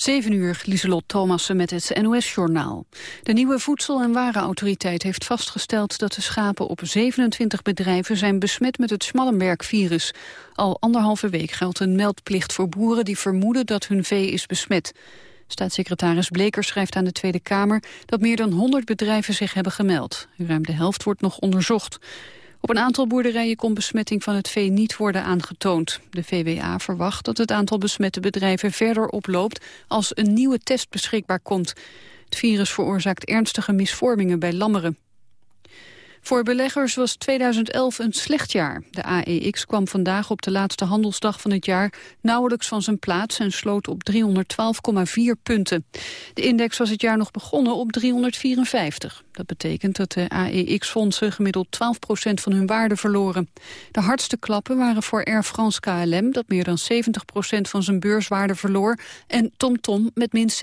7 uur, Lieselot Thomassen met het NOS-journaal. De nieuwe Voedsel- en Warenautoriteit heeft vastgesteld dat de schapen op 27 bedrijven zijn besmet met het Schmallenberg-virus. Al anderhalve week geldt een meldplicht voor boeren die vermoeden dat hun vee is besmet. Staatssecretaris Bleker schrijft aan de Tweede Kamer dat meer dan 100 bedrijven zich hebben gemeld. Ruim de helft wordt nog onderzocht. Op een aantal boerderijen kon besmetting van het vee niet worden aangetoond. De VWA verwacht dat het aantal besmette bedrijven verder oploopt als een nieuwe test beschikbaar komt. Het virus veroorzaakt ernstige misvormingen bij lammeren. Voor beleggers was 2011 een slecht jaar. De AEX kwam vandaag op de laatste handelsdag van het jaar nauwelijks van zijn plaats en sloot op 312,4 punten. De index was het jaar nog begonnen op 354. Dat betekent dat de AEX-fondsen gemiddeld 12% van hun waarde verloren. De hardste klappen waren voor Air France KLM, dat meer dan 70% van zijn beurswaarde verloor, en TomTom met min 60%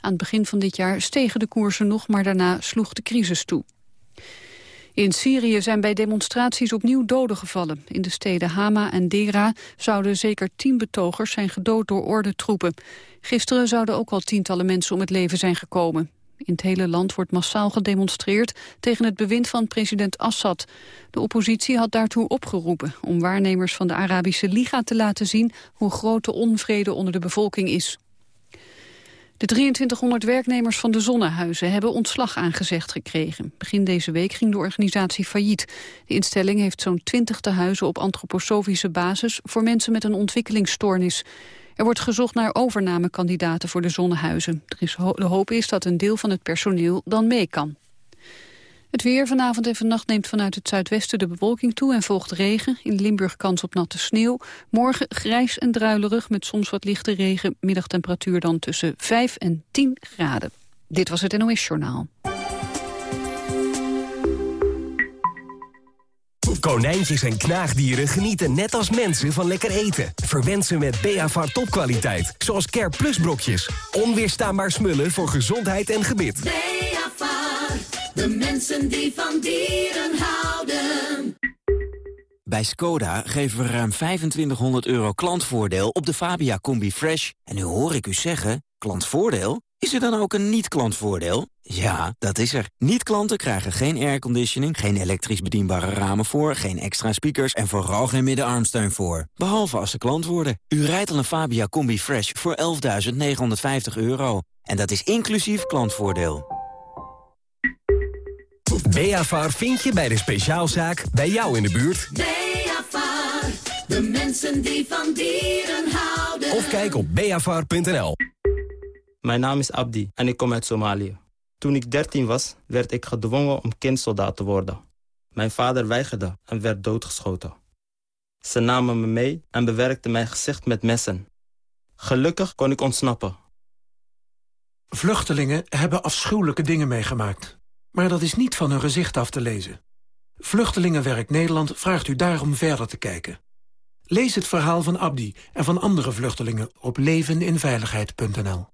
Aan het begin van dit jaar stegen de koersen nog, maar daarna sloeg de crisis toe. In Syrië zijn bij demonstraties opnieuw doden gevallen. In de steden Hama en Dera zouden zeker tien betogers zijn gedood door ordentroepen. Gisteren zouden ook al tientallen mensen om het leven zijn gekomen. In het hele land wordt massaal gedemonstreerd tegen het bewind van president Assad. De oppositie had daartoe opgeroepen om waarnemers van de Arabische Liga te laten zien hoe groot de onvrede onder de bevolking is. De 2300 werknemers van de Zonnehuizen hebben ontslag aangezegd gekregen. Begin deze week ging de organisatie failliet. De instelling heeft zo'n 20 tehuizen op antroposofische basis voor mensen met een ontwikkelingsstoornis. Er wordt gezocht naar overnamekandidaten voor de Zonnehuizen. De hoop is dat een deel van het personeel dan mee kan. Het weer vanavond en vannacht neemt vanuit het zuidwesten de bewolking toe en volgt regen. In Limburg kans op natte sneeuw. Morgen grijs en druilerig met soms wat lichte regen. Middagtemperatuur dan tussen 5 en 10 graden. Dit was het NOS Journaal. Konijntjes en knaagdieren genieten net als mensen van lekker eten. Verwend ze met Beavar topkwaliteit, zoals Care Plus brokjes. Onweerstaanbaar smullen voor gezondheid en gebit. De mensen die van dieren houden. Bij Skoda geven we ruim 2500 euro klantvoordeel op de Fabia Combi Fresh. En nu hoor ik u zeggen, klantvoordeel? Is er dan ook een niet-klantvoordeel? Ja, dat is er. Niet-klanten krijgen geen airconditioning, geen elektrisch bedienbare ramen voor, geen extra speakers en vooral geen middenarmsteun voor. Behalve als ze klant worden. U rijdt al een Fabia Combi Fresh voor 11.950 euro. En dat is inclusief klantvoordeel. Beafar vind je bij de speciaalzaak bij jou in de buurt. Beafar, de mensen die van dieren houden. Of kijk op beafar.nl. Mijn naam is Abdi en ik kom uit Somalië. Toen ik 13 was, werd ik gedwongen om kindsoldaat te worden. Mijn vader weigerde en werd doodgeschoten. Ze namen me mee en bewerkten mijn gezicht met messen. Gelukkig kon ik ontsnappen. Vluchtelingen hebben afschuwelijke dingen meegemaakt. Maar dat is niet van hun gezicht af te lezen. Vluchtelingenwerk Nederland vraagt u daarom verder te kijken. Lees het verhaal van Abdi en van andere vluchtelingen op leveninveiligheid.nl.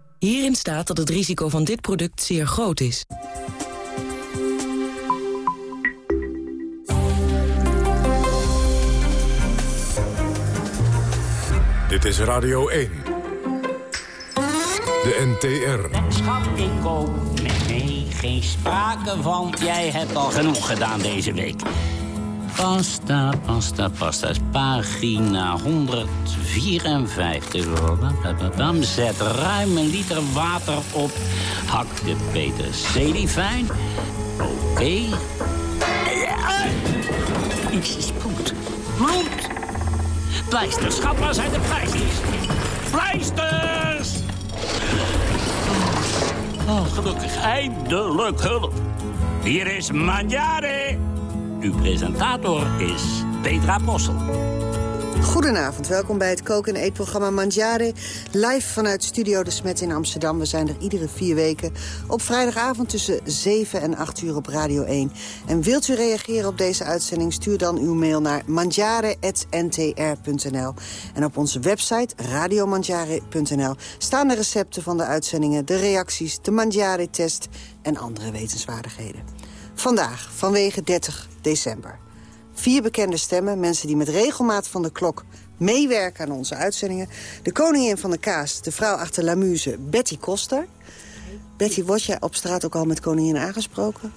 Hierin staat dat het risico van dit product zeer groot is. Dit is Radio 1. De NTR. Schat, ik koop. Nee, nee, geen sprake van. Jij hebt al genoeg gedaan deze week. Pasta, pasta, pasta. Pagina 154. Zet ruim een liter water op. Hak de peterselie fijn. Oké. Okay. Iets is bloed. Bloed! Pleisters, schat, waar zijn de pleisters? Pleisters! Oh, gelukkig, eindelijk hulp. Hier is Manjare. Uw presentator is Petra Possel. Goedenavond, welkom bij het koken- en eetprogramma Mangiare. Live vanuit Studio De Smet in Amsterdam. We zijn er iedere vier weken op vrijdagavond tussen 7 en 8 uur op Radio 1. En wilt u reageren op deze uitzending? Stuur dan uw mail naar mangiare.ntr.nl. En op onze website radiomangiare.nl staan de recepten van de uitzendingen... de reacties, de Mangiare-test en andere wetenswaardigheden. Vandaag, vanwege 30 december. Vier bekende stemmen, mensen die met regelmaat van de klok meewerken aan onze uitzendingen. De koningin van de kaas, de vrouw achter La Muse, Betty Koster. Betty, word jij op straat ook al met koningin aangesproken?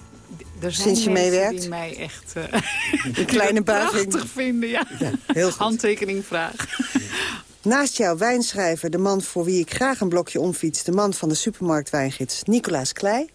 Er zijn Sinds je meewerkt? die mij echt uh, Een kleine buiging. prachtig vinden, ja. heel goed. Handtekening vraag. Naast jou wijnschrijver, de man voor wie ik graag een blokje omfiets... de man van de supermarktwijngids, Nicolaas Klei.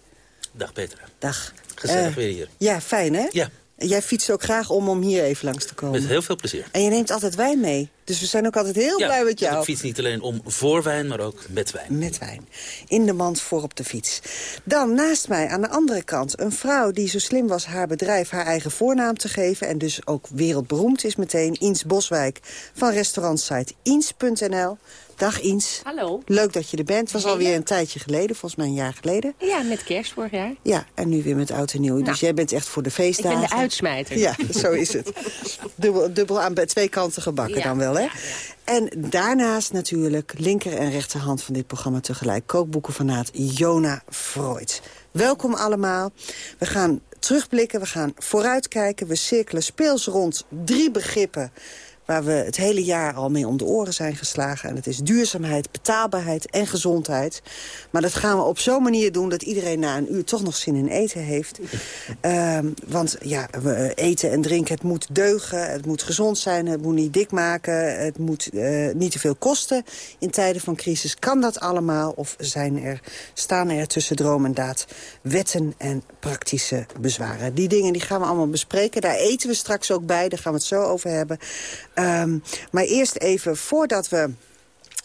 Dag Petra. Dag. Gezellig Eh, weer hier. Ja, fijn hè? Ja. Jij fietst ook graag om om hier even langs te komen. Met heel veel plezier. En je neemt altijd wijn mee. Dus we zijn ook altijd heel ja, blij met jou. Ik fiets niet alleen om voor wijn, maar ook met wijn. Met wijn. In de mand voor op de fiets. Dan naast mij aan de andere kant een vrouw die zo slim was haar bedrijf haar eigen voornaam te geven. En dus ook wereldberoemd is meteen. Iens Boswijk van restaurantsite Iens.nl. Dag Iens. Hallo. Leuk dat je er bent. Het was alweer een tijdje geleden, volgens mij een jaar geleden. Ja, met kerst vorig jaar. Ja, en nu weer met oud en nieuw. Nou, dus jij bent echt voor de Ik feestdagen. ben de uitsmijter. Ja, zo is het. Dubbel, dubbel aan twee kanten gebakken Ja, dan wel, hè? ja, En daarnaast natuurlijk linker en rechterhand van dit programma tegelijk. Kookboeken van Naad Jona Freud. Welkom allemaal. We gaan terugblikken, we gaan vooruitkijken. We cirkelen speels rond drie begrippen waar we het hele jaar al mee om de oren zijn geslagen. En dat is duurzaamheid, betaalbaarheid en gezondheid. Maar dat gaan we op zo'n manier doen dat iedereen na een uur toch nog zin in eten heeft. Ehm, want ja, we eten en drinken, het moet deugen, het moet gezond zijn, het moet niet dik maken, het moet eh, niet te veel kosten. In tijden van crisis kan dat allemaal of zijn er, staan er tussen droom en daad wetten en praktische bezwaren. Die dingen die gaan we allemaal bespreken. Daar eten we straks ook bij, daar gaan we het zo over hebben. Ehm, maar eerst even, voordat we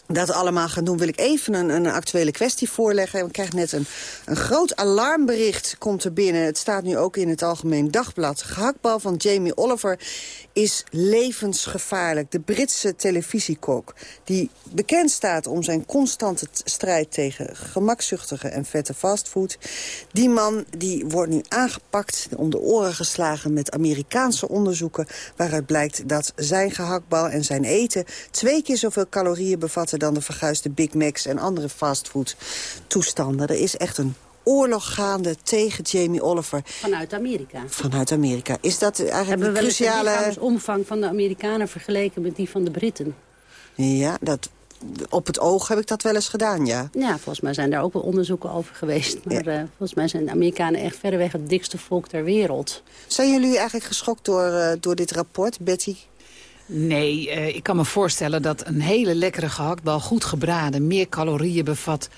dat allemaal gaan doen, wil ik even een, een actuele kwestie voorleggen. We krijgen net een, een groot alarmbericht komt er binnen. Het staat nu ook in het Algemeen Dagblad. Gehaktbal van Jamie Oliver is levensgevaarlijk. De Britse televisiekok, die bekend staat om zijn constante strijd tegen gemakzuchtige en vette fastfood. Die man die wordt nu aangepakt, om de oren geslagen met Amerikaanse onderzoeken... waaruit blijkt dat zijn gehaktbal en zijn eten twee keer zoveel calorieën bevatten... dan de verguisde Big Macs en andere fastfood toestanden. Er is echt een oorlog gaande tegen Jamie Oliver Vanuit Amerika. vanuit Amerika. Is dat eigenlijk Hebben we een wel eens de cruciale... lichaamsomvang van de Amerikanen vergeleken met die van de Britten? Ja, dat, op het oog heb ik dat wel eens gedaan, ja. Ja, volgens mij zijn daar ook wel onderzoeken over geweest. Maar eh, volgens mij zijn de Amerikanen echt verreweg het dikste volk ter wereld. Zijn jullie eigenlijk geschokt door, eh, door dit rapport, Betty? Nee, eh, ik kan me voorstellen dat een hele lekkere gehaktbal goed gebraden... meer calorieën bevat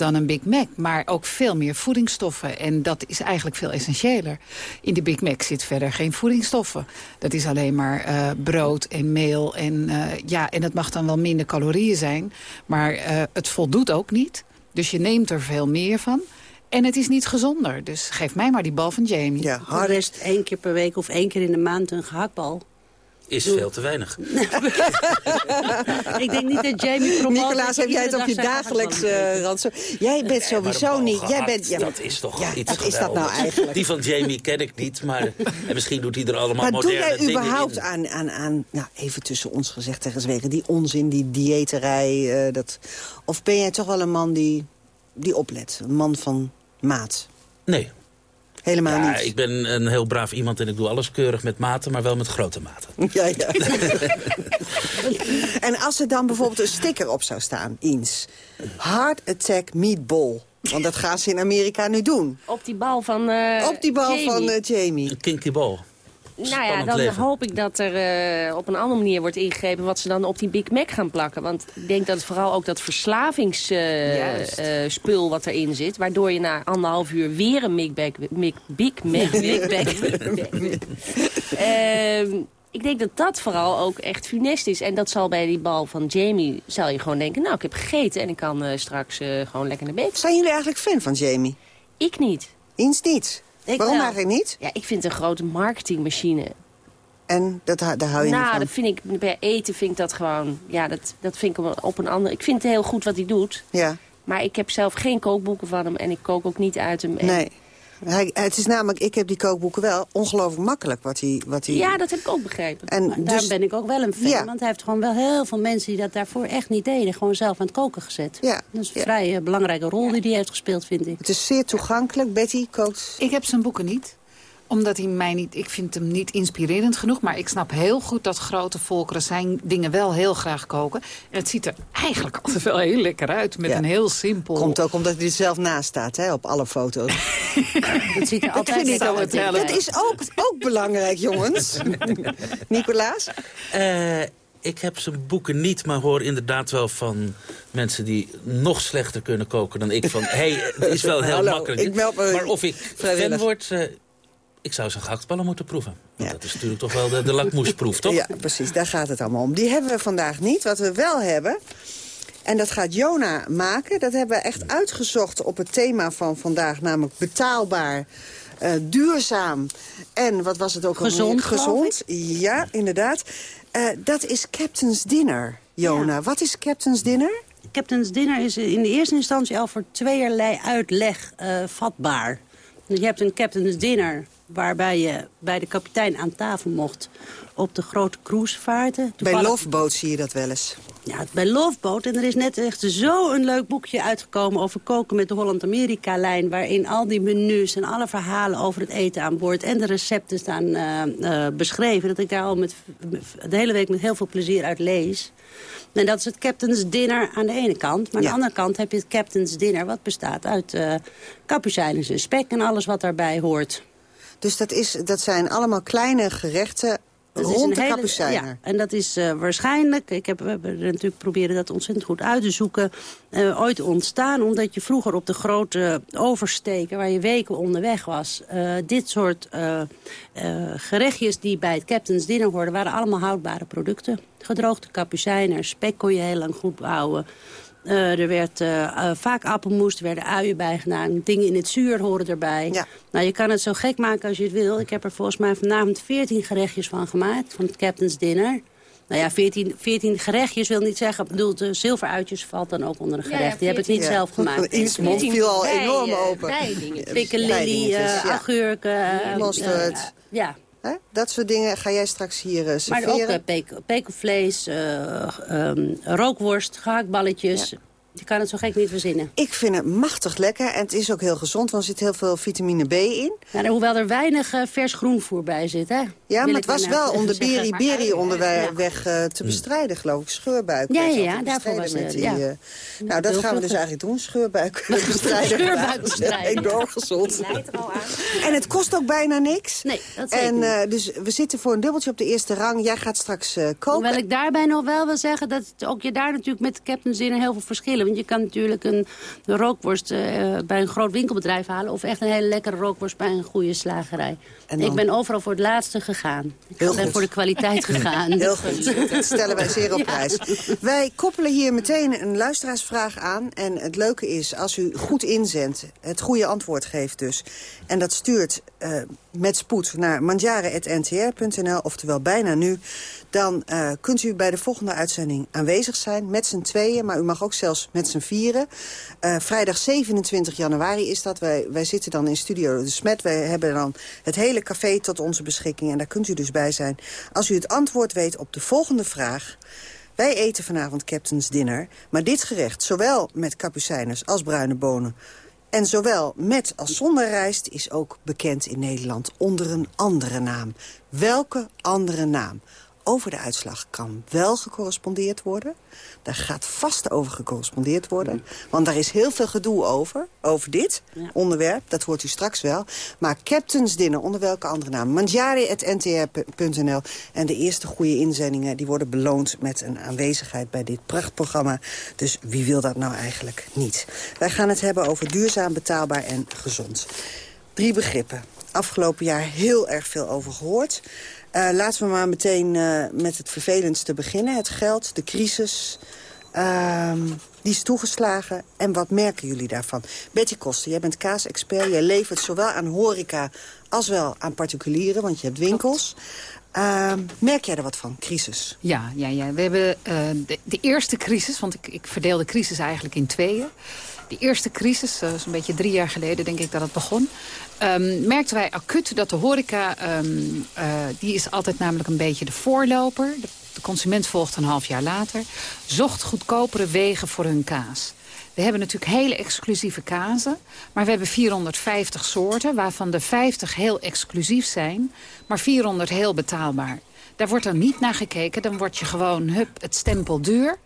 dan een Big Mac. Maar ook veel meer voedingsstoffen. En dat is eigenlijk veel essentiëler. In de Big Mac zit verder geen voedingsstoffen. Dat is alleen maar eh, brood en meel. En, eh, ja, en het mag dan wel minder calorieën zijn. Maar eh, het voldoet ook niet. Dus je neemt er veel meer van. En het is niet gezonder. Dus geef mij maar die bal van Jamie. Ja, De rest één keer per week of één keer in de maand een gehaktbal. Is veel te weinig. ik denk niet dat Jamie promoot... Nicolaas, heb jij het op je dagelijks uh? Jij bent sowieso niet... Jij bent, ja, dat is toch ja, iets Wat is dat nou eigenlijk? Die van Jamie ken ik niet, maar en misschien doet hij er allemaal maar moderne dingen dingen doe jij überhaupt in. aan, aan, aan nou, even tussen ons gezegd tegen zwegen, die onzin, die dieeterij, uh, dat... Of ben jij toch wel een man die, die oplet? Een man van maat? Nee. Helemaal ja, niet? ik ben een heel braaf iemand en ik doe alles keurig met maten, maar wel met grote maten. Ja, ja. en als er dan bijvoorbeeld een sticker op zou staan, Eens. Heart Attack Meatball. Want dat gaan ze in Amerika nu doen. Op die bal van uh, Op die bal Jamie. van uh, Jamie. Een kinky bal. Nou ja, dan leven. hoop ik dat er uh, op een andere manier wordt ingegrepen... wat ze dan op die Big Mac gaan plakken. Want ik denk dat het vooral ook dat verslavingsspul uh, wat erin zit... waardoor je na anderhalf uur weer een Big Mac... Big, Big Mac... Big Mac ik denk dat dat vooral ook echt funest is. En dat zal bij die bal van Jamie... zal je gewoon denken, nou, ik heb gegeten... en ik kan uh, straks uh, gewoon lekker naar bed. Zijn jullie eigenlijk fan van Jamie? Ik niet. Eens niet? Ik Waarom wel. eigenlijk niet? Ja, ik vind het een grote marketingmachine. En dat, daar hou je nou, niet van? dat vind ik, bij eten vind ik dat gewoon... Ja, dat, dat vind ik op een andere... Ik vind het heel goed wat hij doet. Ja. Maar ik heb zelf geen kookboeken van hem. En ik kook ook niet uit hem. En- Nee. Hij, het is namelijk, ik heb die kookboeken wel ongelooflijk makkelijk wat hij... Wat hij Ja, dat heb ik ook begrepen. En Maar dus, Daarom ben ik ook wel een fan. Ja. Want hij heeft gewoon wel heel veel mensen die dat daarvoor echt niet deden. Gewoon zelf aan het koken gezet. Ja. Dat is een vrij eh, belangrijke rol die hij heeft gespeeld, vind ik. het is zeer toegankelijk. Betty kookt... Ik heb zijn boeken niet omdat hij mij niet... Ik vind hem niet inspirerend genoeg. Maar ik snap heel goed dat grote volkeren zijn dingen wel heel graag koken. En het ziet er eigenlijk altijd wel heel lekker uit. Met Ja. een heel simpel... Komt ook omdat hij er zelf naast staat, hè, op alle foto's. Dat ziet er Dat altijd vind ik het. Dat is ook, ook belangrijk, jongens. Nicolaas? Eh, ik heb zijn boeken niet, maar hoor inderdaad wel van mensen die nog slechter kunnen koken dan ik. Van, hey, het is wel heel Hallo, makkelijk. ik meld me maar of ik fan word, eh, ik zou zijn gehaktballen moeten proeven. Want dat is natuurlijk toch wel de, de lakmoesproef, toch? Ja, precies. Daar gaat het allemaal om. Die hebben we vandaag niet. Wat we wel hebben... En dat gaat Jona maken. Dat hebben we echt uitgezocht op het thema van vandaag. Namelijk betaalbaar, eh, duurzaam en wat was het ook alweer? Gezond, Gezond, ja, inderdaad. Eh, dat is Captain's Dinner, Jona. Wat is Captain's Dinner? Captain's Dinner is in de eerste instantie al voor tweeërlei uitleg eh, vatbaar. Dus je hebt een Captain's Dinner waarbij je bij de kapitein aan tafel mocht op de grote cruisevaarten. Bij Loveboat zie je dat wel eens. Ja, bij Loveboat. En er is net echt zo een leuk boekje uitgekomen over koken met de Holland-Amerika-lijn. Waarin al die menus en alle verhalen over het eten aan boord en de recepten staan eh, eh, beschreven. Dat ik daar al met, de hele week met heel veel plezier uit lees. En dat is het Captain's Dinner aan de ene kant. Maar aan de andere kant heb je het Captain's Dinner wat bestaat uit eh kapucijnes en spek en alles wat daarbij hoort. Dus dat, is, dat zijn allemaal kleine gerechten Dat rond de hele- kapucijner. Ja, en dat is eh, waarschijnlijk, ik heb, we hebben natuurlijk proberen dat ontzettend goed uit te zoeken, eh, ooit ontstaan omdat je vroeger op de grote oversteken, waar je weken onderweg was, eh, dit soort gerechtjes die bij het Captain's Dinner hoorden, waren allemaal houdbare producten. Gedroogde kapucijner, spek kon je heel lang goed bouwen. Eh, er werd eh, eh, vaak appelmoes, er werden uien bij gedaan. Dingen in het zuur horen erbij. Nou, je kan het zo gek maken als je het wil. Ik heb er volgens mij vanavond 14 gerechtjes van gemaakt. Van het Captain's Dinner. Nou ja, 14, 14 gerechtjes wil niet zeggen... Ik bedoel, de zilveruitjes valt dan ook onder een gerecht. ja, Die heb ik niet 14. zelf gemaakt. Ie's mond viel al enorm open. Eh ja. augurken. eh, Mosterd. ja, Hè? Dat soort dingen ga jij straks hier eh, maar serveren. ook uh, pek- pekelvlees, eh, ehm, rookworst, gehaktballetjes. Je kan het zo gek niet verzinnen. Ik vind het machtig lekker en het is ook heel gezond, want er zit heel veel vitamine B in. Ja, hoewel er weinig eh, vers groenvoer bij zit, hè? Ja, maar het was nou wel om de beriberi onderweg Ja. weg, eh, te bestrijden, geloof ik. Scheurbuik. Ja, ja, daarvoor was met het, die, ja. eh, nou, dat gaan we dus eigenlijk doen. Scheurbuik bestrijden. Scheurbuik bestrijden. Enorm gezond. Er al aan. En het kost ook bijna niks. Nee, dat zeker En eh, dus we zitten voor een dubbeltje op de eerste rang. Jij gaat straks eh, koken. Hoewel ik daarbij nog wel wil zeggen dat ook je daar natuurlijk met Captain's Dinner heel veel verschillen. Want je kan natuurlijk een, rookworst eh, bij een groot winkelbedrijf halen. Of echt een hele lekkere rookworst bij een goede slagerij. En Ik ben overal voor het laatste gegaan. Ik Heel ben goed. voor de kwaliteit gegaan. Heel goed, dat stellen wij zeer op Ja. prijs. Wij koppelen hier meteen een luisteraarsvraag aan. En het leuke is, als u goed inzendt, het goede antwoord geeft dus... en dat stuurt eh, met spoed naar mandjaren.ntr.nl, oftewel bijna nu... dan eh, kunt u bij de volgende uitzending aanwezig zijn met z'n tweeën... maar u mag ook zelfs met z'n vieren. Eh, vrijdag 27 januari is dat. Wij, wij zitten dan in Studio de Smet. Wij hebben dan het hele café tot onze beschikking. En daar kunt u dus bij zijn. Als u het antwoord weet op de volgende vraag... Wij eten vanavond Captain's Dinner. Maar dit gerecht, zowel met kapucijners als bruine bonen... en zowel met als zonder rijst, is ook bekend in Nederland onder een andere naam. Welke andere naam? Over de uitslag kan wel gecorrespondeerd worden. Daar gaat vast over gecorrespondeerd worden. Want daar is heel veel gedoe over, over dit onderwerp. Dat hoort u straks wel. Maar Captain's Dinner, onder welke andere naam? Manjari.ntr.nl. En de eerste goede inzendingen die worden beloond met een aanwezigheid bij dit prachtprogramma. Dus wie wil dat nou eigenlijk niet? Wij gaan het hebben over duurzaam, betaalbaar en gezond. Drie begrippen. Afgelopen jaar heel erg veel over gehoord. Eh, laten we maar meteen eh, met het vervelendste beginnen. Het geld, de crisis, ehm, die is toegeslagen. En wat merken jullie daarvan? Betty Koster, jij bent kaasexpert. Jij levert zowel aan horeca als wel aan particulieren, want je hebt winkels. Uh, merk jij er wat van, crisis? Ja, ja, ja. we hebben uh, de, de, eerste crisis, want ik, ik verdeel de crisis eigenlijk in tweeën. De eerste crisis, uh, zo'n beetje drie jaar geleden denk ik dat het begon... Um, merkten wij acuut dat de horeca, um, uh, die is altijd namelijk een beetje de voorloper. De, de consument volgt een half jaar later. Zocht goedkopere wegen voor hun kaas. We hebben natuurlijk hele exclusieve kazen. Maar we hebben 450 soorten, waarvan de 50 heel exclusief zijn. Maar 400 heel betaalbaar. Daar wordt dan niet naar gekeken. Dan word je gewoon, hup, het stempel duur.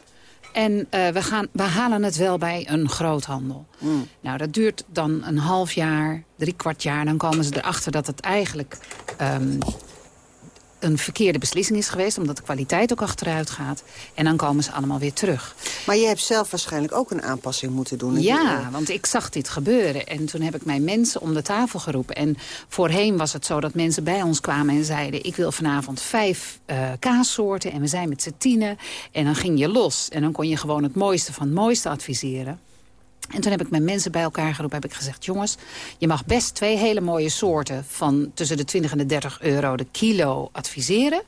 En uh, we, gaan, we halen het wel bij een groothandel. Mm. Nou, dat duurt dan een half jaar, drie kwart jaar. Dan komen ze erachter dat het eigenlijk um, een verkeerde beslissing is geweest... omdat de kwaliteit ook achteruit gaat. En dan komen ze allemaal weer terug. Maar je hebt zelf waarschijnlijk ook een aanpassing moeten doen. Ja, want ik zag dit gebeuren. En toen heb ik mijn mensen om de tafel geroepen. En voorheen was het zo dat mensen bij ons kwamen en zeiden... ik wil vanavond vijf uh, kaassoorten en we zijn met z'n tienen. En dan ging je los. En dan kon je gewoon het mooiste van het mooiste adviseren. En toen heb ik mijn mensen bij elkaar geroepen. Heb ik gezegd, jongens, je mag best twee hele mooie soorten... van tussen de 20 en de 30 euro de kilo adviseren.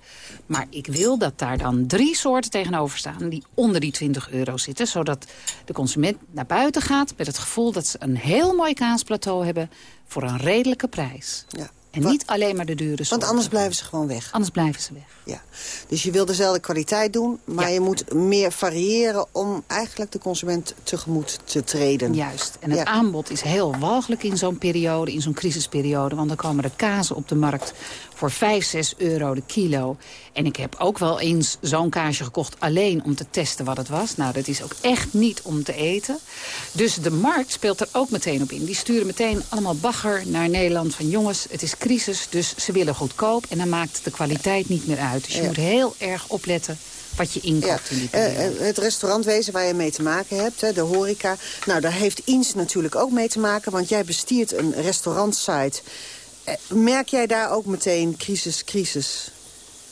Maar ik wil dat daar dan drie soorten tegenover staan... die onder die 20 euro zitten. Zodat de consument naar buiten gaat met het gevoel... dat ze een heel mooi kaasplateau hebben voor een redelijke prijs. Ja. En Wat? niet alleen maar de dure soorten. Want anders blijven ze gewoon weg. Anders blijven ze weg. Ja. Dus je wil dezelfde kwaliteit doen, maar ja. je moet meer variëren... om eigenlijk de consument tegemoet te treden. Juist. En het ja. aanbod is heel walgelijk in zo'n periode, in zo'n crisisperiode. Want dan komen er kazen op de markt voor 5, 6 euro de kilo. En ik heb ook wel eens zo'n kaasje gekocht alleen om te testen wat het was. Nou, dat is ook echt niet om te eten. Dus de markt speelt er ook meteen op in. Die sturen meteen allemaal bagger naar Nederland van jongens, het is crisis, dus ze willen goedkoop. En dan maakt de kwaliteit niet meer uit. Dus je ja. moet heel erg opletten wat je inkoopt ja. in die periode. Uh, het restaurantwezen waar je mee te maken hebt, de horeca. Nou, daar heeft Eens natuurlijk ook mee te maken, want jij bestiert een restaurantsite. Uh, merk jij daar ook meteen crisis, crisis?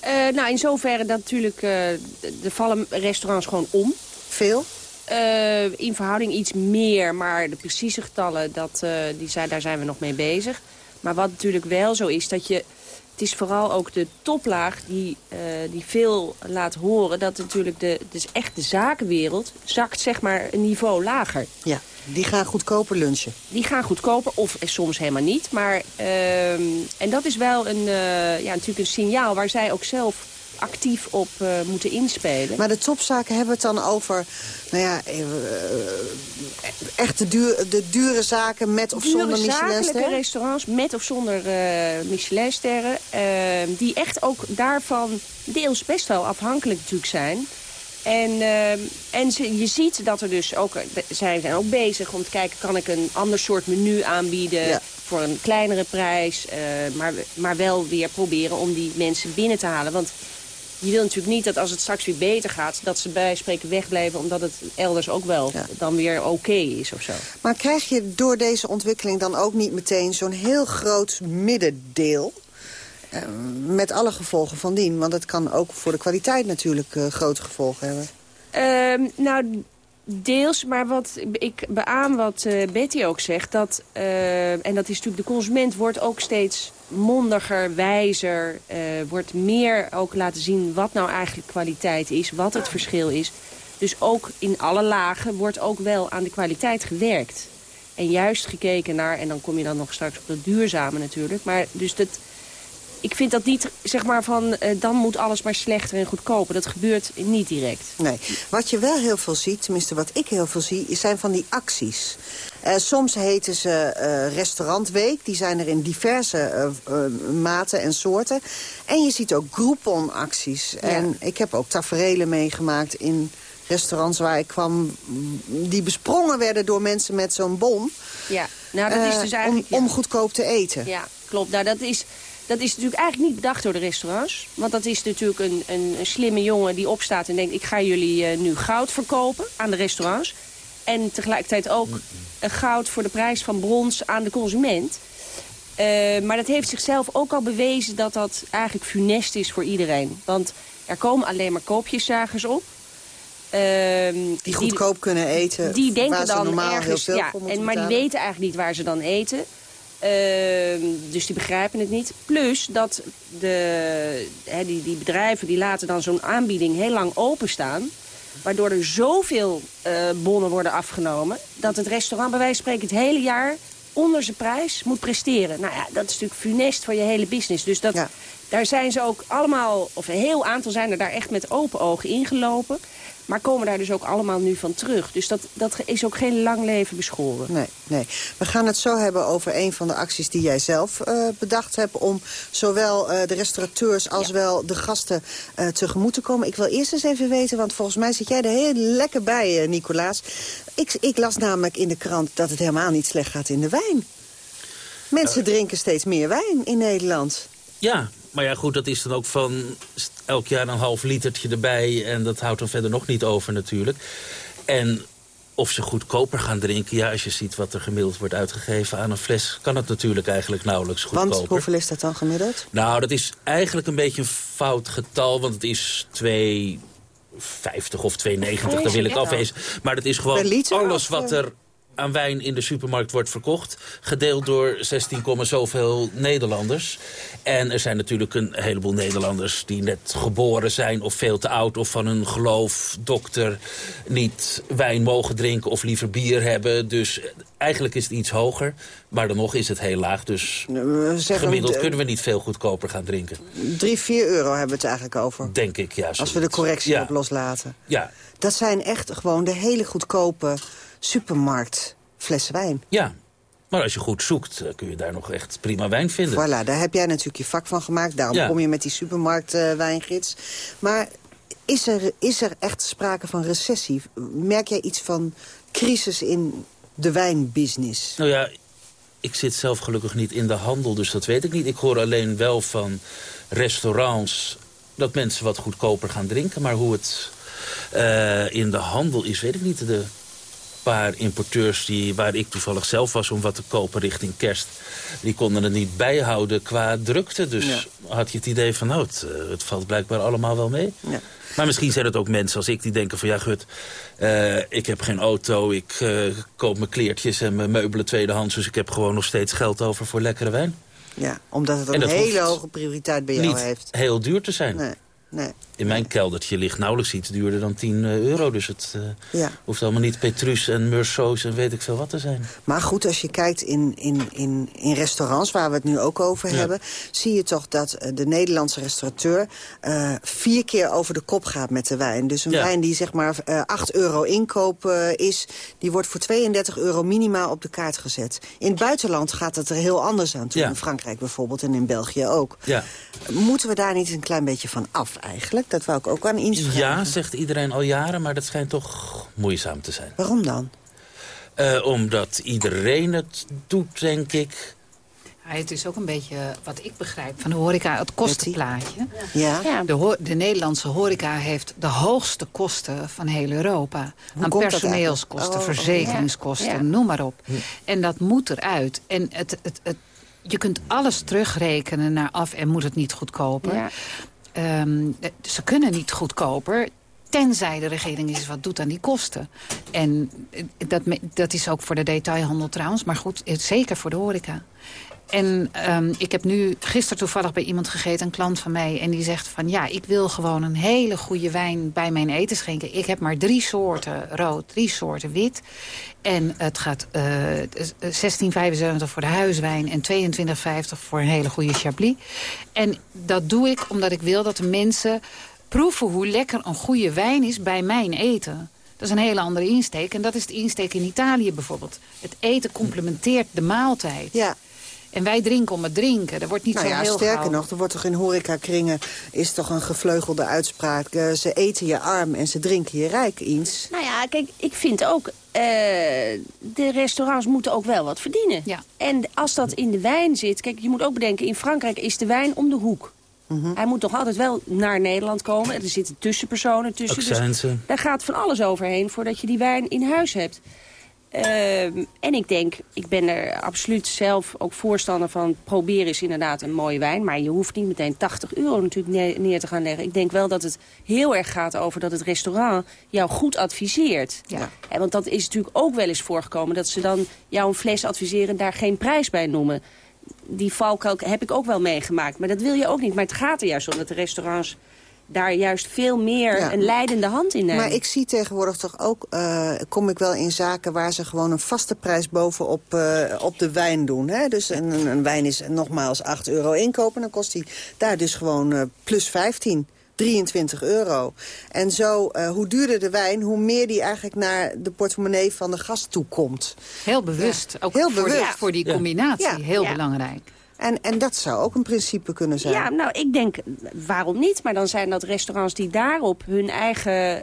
Uh, nou, in zoverre dat natuurlijk, uh, er vallen restaurants gewoon om. Veel? Uh, in verhouding iets meer, maar de precieze getallen, dat, die zijn, daar zijn we nog mee bezig. Maar wat natuurlijk wel zo is, dat je... Het is vooral ook de toplaag die, die veel laat horen... dat natuurlijk de, dus echt de zakenwereld zakt zeg maar een niveau lager. Ja, die gaan goedkoper lunchen. Die gaan goedkoper, of soms helemaal niet. Maar, uh, en dat is wel een, uh, ja, natuurlijk een signaal waar zij ook zelf actief op uh, moeten inspelen. Maar de topzaken hebben we het dan over... nou ja, echt de, duur, de dure zaken met of dure zonder Michelinsterren? restaurants met of zonder Michelinsterren... die echt ook daarvan deels best wel afhankelijk natuurlijk zijn... En, uh, en ze, je ziet dat er dus ook, zij zijn ook bezig om te kijken... kan ik een ander soort menu aanbieden ja. voor een kleinere prijs... Uh, maar, maar wel weer proberen om die mensen binnen te halen. Want je wil natuurlijk niet dat als het straks weer beter gaat... dat ze bij spreken wegblijven omdat het elders ook wel ja. dan weer oké okay is of zo. Maar krijg je door deze ontwikkeling dan ook niet meteen zo'n heel groot middendeel... Uh, met alle gevolgen van dien. Want het kan ook voor de kwaliteit natuurlijk uh, grote gevolgen hebben. Uh, nou, deels. Maar wat ik beaam wat uh, Betty ook zegt. Dat, en dat is natuurlijk de consument wordt ook steeds mondiger, wijzer. wordt meer ook laten zien wat nou eigenlijk kwaliteit is. Wat het verschil is. Dus ook in alle lagen wordt ook wel aan de kwaliteit gewerkt. En juist gekeken naar, en dan kom je dan nog straks op dat duurzame natuurlijk. Maar dus dat ik vind dat niet, zeg maar, van uh, dan moet alles maar slechter en goedkoper. Dat gebeurt niet direct. Nee. Wat je wel heel veel ziet, tenminste wat ik heel veel zie, zijn van die acties. Uh, soms heten ze uh, restaurantweek. Die zijn er in diverse maten en soorten. En je ziet ook Groupon-acties. Ja. En ik heb ook taferelen meegemaakt in restaurants waar ik kwam... die besprongen werden door mensen met zo'n bon. Ja, nou dat is dus eigenlijk... Om, om goedkoop te eten. Ja, klopt. Nou dat is... Dat is natuurlijk eigenlijk niet bedacht door de restaurants. Want dat is natuurlijk een, een, een slimme jongen die opstaat en denkt... ik ga jullie uh, nu goud verkopen aan de restaurants. En tegelijkertijd ook uh, goud voor de prijs van brons aan de consument. Uh, maar dat heeft zichzelf ook al bewezen dat dat eigenlijk funest is voor iedereen. Want er komen alleen maar koopjeszagers op. die, die goedkoop kunnen eten. Die denken waar dan normaal ergens, heel veel ja, voor en, maar die weten eigenlijk niet waar ze dan eten. Ehm, dus die begrijpen het niet. Plus dat de, hè, die, die bedrijven die laten dan zo'n aanbieding heel lang openstaan. Waardoor er zoveel eh, bonnen worden afgenomen... dat het restaurant bij wijze van spreken het hele jaar onder zijn prijs moet presteren. Nou ja, dat is natuurlijk funest voor je hele business. Dus dat, daar zijn ze ook allemaal, of een heel aantal zijn er daar echt met open ogen ingelopen. Maar komen daar dus ook allemaal nu van terug. Dus dat, dat is ook geen lang leven beschoren. Nee, nee. We gaan het zo hebben over een van de acties die jij zelf uh, bedacht hebt... om zowel uh, de restaurateurs als wel de gasten uh, tegemoet te komen. Ik wil eerst eens even weten, want volgens mij zit jij er heel lekker bij, Nicolaas. Ik, ik las namelijk in de krant dat het helemaal niet slecht gaat in de wijn. Mensen drinken steeds meer wijn in Nederland. Ja, maar ja, goed, dat is dan ook van elk jaar een half litertje erbij. En dat houdt dan verder nog niet over natuurlijk. En of ze goedkoper gaan drinken. Ja, als je ziet wat er gemiddeld wordt uitgegeven aan een fles... kan het natuurlijk eigenlijk nauwelijks goedkoper. Want hoeveel is dat dan gemiddeld? Nou, dat is eigenlijk een beetje een fout getal. Want het is 2,50 of 2,90, daar wil ik afwezen. Maar het is gewoon alles wat er aan wijn in de supermarkt wordt verkocht. Gedeeld door 16, zoveel Nederlanders. En er zijn natuurlijk een heleboel Nederlanders die net geboren zijn... of veel te oud of van hun geloof, dokter... niet wijn mogen drinken of liever bier hebben. Dus eigenlijk is het iets hoger. Maar dan nog is het heel laag. Dus gemiddeld kunnen we niet veel goedkoper gaan drinken. 3, 4 euro hebben we het eigenlijk over. Denk ik, ja. Als we de correctie op loslaten. Ja. Dat zijn echt gewoon de hele goedkope supermarkt wijn. Ja, maar als je goed zoekt, eh, kun je daar nog echt prima wijn vinden. Voilà, daar heb jij natuurlijk je vak van gemaakt. Daarom kom je met die supermarktwijngids. Uh, maar is er, is er echt sprake van recessie? Merk jij iets van crisis in de wijnbusiness? Nou ja, ik zit zelf gelukkig niet in de handel, dus dat weet ik niet. Ik hoor alleen wel van restaurants dat mensen wat goedkoper gaan drinken. Maar hoe het uh, in de handel is, weet ik niet. De paar importeurs die, waar ik toevallig zelf was om wat te kopen richting kerst... die konden het niet bijhouden qua drukte. Dus had je het idee van, nou, het, eh, het, valt blijkbaar allemaal wel mee. Ja. Maar misschien zijn het ook mensen als ik die denken van... ja, gut, uh, ik heb geen auto, ik uh, koop mijn kleertjes en mijn meubelen tweedehands... dus ik heb gewoon nog steeds geld over voor lekkere wijn. Ja, omdat het een hele hoge prioriteit bij jou niet heeft. heel duur te zijn. Nee. Nee. In mijn keldertje ligt nauwelijks iets duurder dan 10 eh, euro. Dus het uh, ja. hoeft allemaal niet Petrus en Meursaus en weet ik veel wat te zijn. Maar goed, als je kijkt in, in, in, in restaurants, waar we het nu ook over hebben... zie je toch dat eh, de Nederlandse restaurateur uh, vier keer over de kop gaat met de wijn. Dus een wijn die zeg maar uh, 8 euro inkoop is... die wordt voor 32 euro minimaal op de kaart gezet. In het buitenland gaat het er heel anders aan toe. In Frankrijk bijvoorbeeld en in België ook. Moeten we daar niet een klein beetje van af eigenlijk? Dat wou ik ook aan Eens Ja, zegt iedereen al jaren, maar dat schijnt toch moeizaam te zijn. Waarom dan? Uh, omdat iedereen het doet, denk ik. Ja, het is ook een beetje wat ik begrijp van de horeca, het kostenplaatje. Ja. ja. De, de, Nederlandse horeca heeft de hoogste kosten van heel Europa. Hoe aan personeelskosten, oh, verzekeringskosten, ja. noem maar op. Hm. En dat moet eruit. En het, het, het, je kunt alles terugrekenen naar af en moet het niet goedkoper. Ja. Um, ze kunnen niet goedkoper tenzij de regering eens wat doet aan die kosten. En dat, dat is ook voor de detailhandel trouwens, maar goed, zeker voor de horeca. En um, ik heb nu gisteren toevallig bij iemand gegeten, een klant van mij... en die zegt van ja, ik wil gewoon een hele goede wijn bij mijn eten schenken. Ik heb maar drie soorten rood, drie soorten wit. En het gaat uh, eh, 16,75 voor de huiswijn en 22,50 voor een hele goede Chablis. En dat doe ik omdat ik wil dat de mensen proeven hoe lekker een goede wijn is bij mijn eten. Dat is een hele andere insteek. En dat is de insteek in Italië bijvoorbeeld. Het eten complementeert de maaltijd. Ja. En wij drinken om het drinken. Er wordt niet nou zo ja, heel Sterker nog, er wordt toch in horecakringen... is toch een gevleugelde uitspraak. Uh, ze eten je arm en ze drinken je rijk, eens. Nou ja, kijk, ik vind ook... Uh, de restaurants moeten ook wel wat verdienen. Ja. En als dat in de wijn zit... Kijk, je moet ook bedenken, in Frankrijk is de wijn om de hoek. Mm Hij moet toch altijd wel naar Nederland komen. Er zitten tussenpersonen tussen. Dus daar gaat van alles overheen voordat je die wijn in huis hebt. Ehm, en ik denk, ik ben er absoluut zelf ook voorstander van... probeer eens inderdaad een mooie wijn. Maar je hoeft niet meteen 80 euro natuurlijk neer, te gaan leggen. Ik denk wel dat het heel erg gaat over dat het restaurant jou goed adviseert. Ja. En want dat is natuurlijk ook wel eens voorgekomen... dat ze dan jou een fles adviseren en daar geen prijs bij noemen. Die valkuil heb ik ook wel meegemaakt. Maar dat wil je ook niet. Maar het gaat er juist om dat de restaurants daar juist veel meer een leidende hand in nemen. Maar ik zie tegenwoordig toch ook, uh, kom ik wel in zaken waar ze gewoon een vaste prijs bovenop uh, op de wijn doen. Hè? Dus een, een, wijn is nogmaals 8 euro inkopen, dan kost die daar dus gewoon uh, plus 15. 23 euro. En zo, uh, hoe duurder de wijn, hoe meer die eigenlijk naar de portemonnee van de gast toe komt. Heel bewust. Ook Heel voor, bewust. Die, voor die combinatie. Ja. Heel belangrijk. En, en dat zou ook een principe kunnen zijn. Ja, nou, ik denk, waarom niet? Maar dan zijn dat restaurants die daarop hun eigen...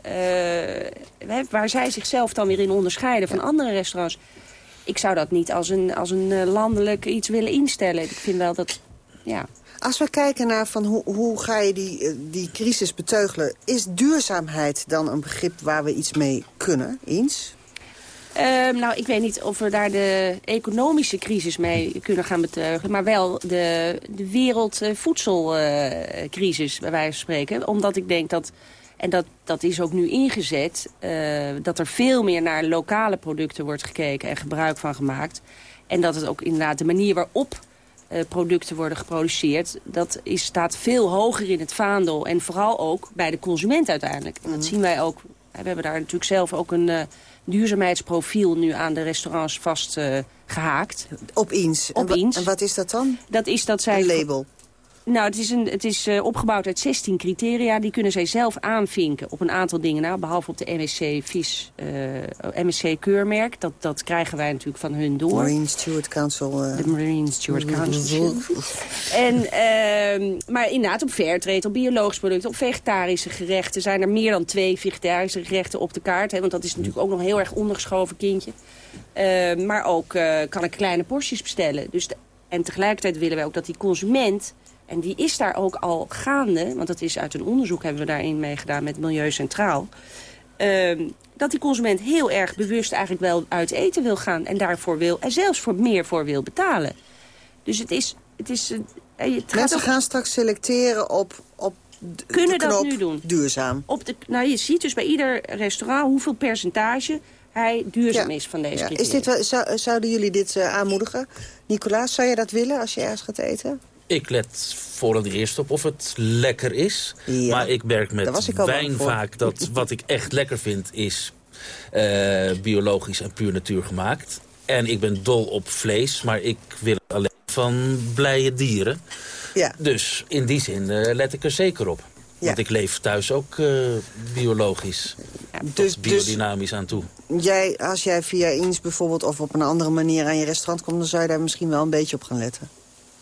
Uh, waar zij zichzelf dan weer in onderscheiden van andere restaurants. Ik zou dat niet als een, als een eh, landelijk iets willen instellen. Ik vind wel dat, ja... Als we kijken naar van hoe, hoe ga je die, eh, die crisis beteugelen... is duurzaamheid dan een begrip waar we iets mee kunnen, eens? Ehm, nou, ik weet niet of we daar de economische crisis mee kunnen gaan betuigen. Maar wel de, de wereldvoedselcrisis, bij wijze van spreken. Omdat ik denk dat, en dat, dat is ook nu ingezet... Uh, dat er veel meer naar lokale producten wordt gekeken en gebruik van gemaakt. En dat het ook inderdaad de manier waarop uh, producten worden geproduceerd... dat is, staat veel hoger in het vaandel. En vooral ook bij de consument uiteindelijk. En dat mhm. zien wij ook. We hebben daar natuurlijk zelf ook een... Uh, duurzaamheidsprofiel nu aan de restaurants vastgehaakt. Uh, Op eens. Op en, eens. En wat is dat dan? Dat is dat zij... Een label. Nou, het is, een, het is uh, opgebouwd uit 16 criteria. Die kunnen zij zelf aanvinken op een aantal dingen. Nou, behalve op de MSC VIS, uh, eh, MSC keurmerk. Dat, dat krijgen wij natuurlijk van hun door. Marine Steward Council. Uh... De Marine Steward Council. en, uh, maar inderdaad op fairtrade, op biologisch producten, op vegetarische gerechten... zijn er meer dan twee vegetarische gerechten op de kaart. Hè, want dat is natuurlijk ook nog heel erg ondergeschoven kindje. Ehm, maar ook kan ik kleine porties bestellen. Dus en tegelijkertijd willen wij ook dat die consument en die is daar ook al gaande, want dat is uit een onderzoek hebben we daarin meegedaan met Milieu Centraal. Uh, dat die consument heel erg bewust eigenlijk wel uit eten wil gaan. En daarvoor wil, en zelfs voor meer voor wil betalen. Dus het is... Het is eh, Mensen gaan straks selecteren op, op de, Kunnen de dat nu doen. duurzaam. Op de, nou, je ziet dus bij ieder restaurant hoeveel percentage hij duurzaam is van deze ja. Is dit, zou, Zouden jullie dit uh, aanmoedigen? Nicolaas, zou je dat willen als je ergens gaat eten? Ik let voor het eerst op of het lekker is. maar ik merk met wijn vaak dat wat ik echt lekker vind is uh, biologisch en puur natuur gemaakt. En ik ben dol op vlees, maar ik wil alleen van blije dieren. Ja. Dus in die zin uh, let ik er zeker op. Want ik leef thuis ook uh, biologisch. Ja, dus, dus, biodynamisch aan toe. Jij, als jij via eens bijvoorbeeld of op een andere manier aan je restaurant komt... dan zou je daar misschien wel een beetje op gaan letten.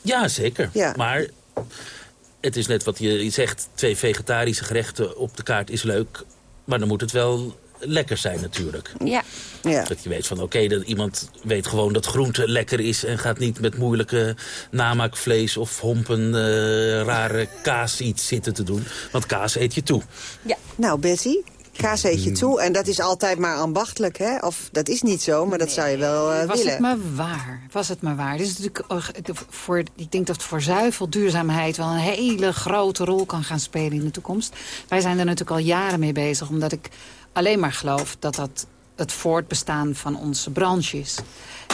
Ja, zeker. Ja. Maar het is net wat je zegt, twee vegetarische gerechten op de kaart is leuk. Maar dan moet het wel lekker zijn natuurlijk. Ja. ja. Dat je weet van oké, dat iemand weet gewoon dat groente lekker is... en gaat niet met moeilijke namaakvlees of hompen uh, rare kaas iets zitten te doen. Want kaas eet je toe. Ja. Nou Betty, kaas eet je toe. En dat is altijd maar ambachtelijk, hè? Of dat is niet zo, maar dat zou je wel uh, was willen. Was het maar waar. Was het maar waar. Dus natuurlijk, oh, voor, ik denk dat voor zuivel duurzaamheid wel een hele grote rol kan gaan spelen in de toekomst. Wij zijn er natuurlijk al jaren mee bezig, omdat ik alleen maar geloof dat dat het voortbestaan van onze branche is.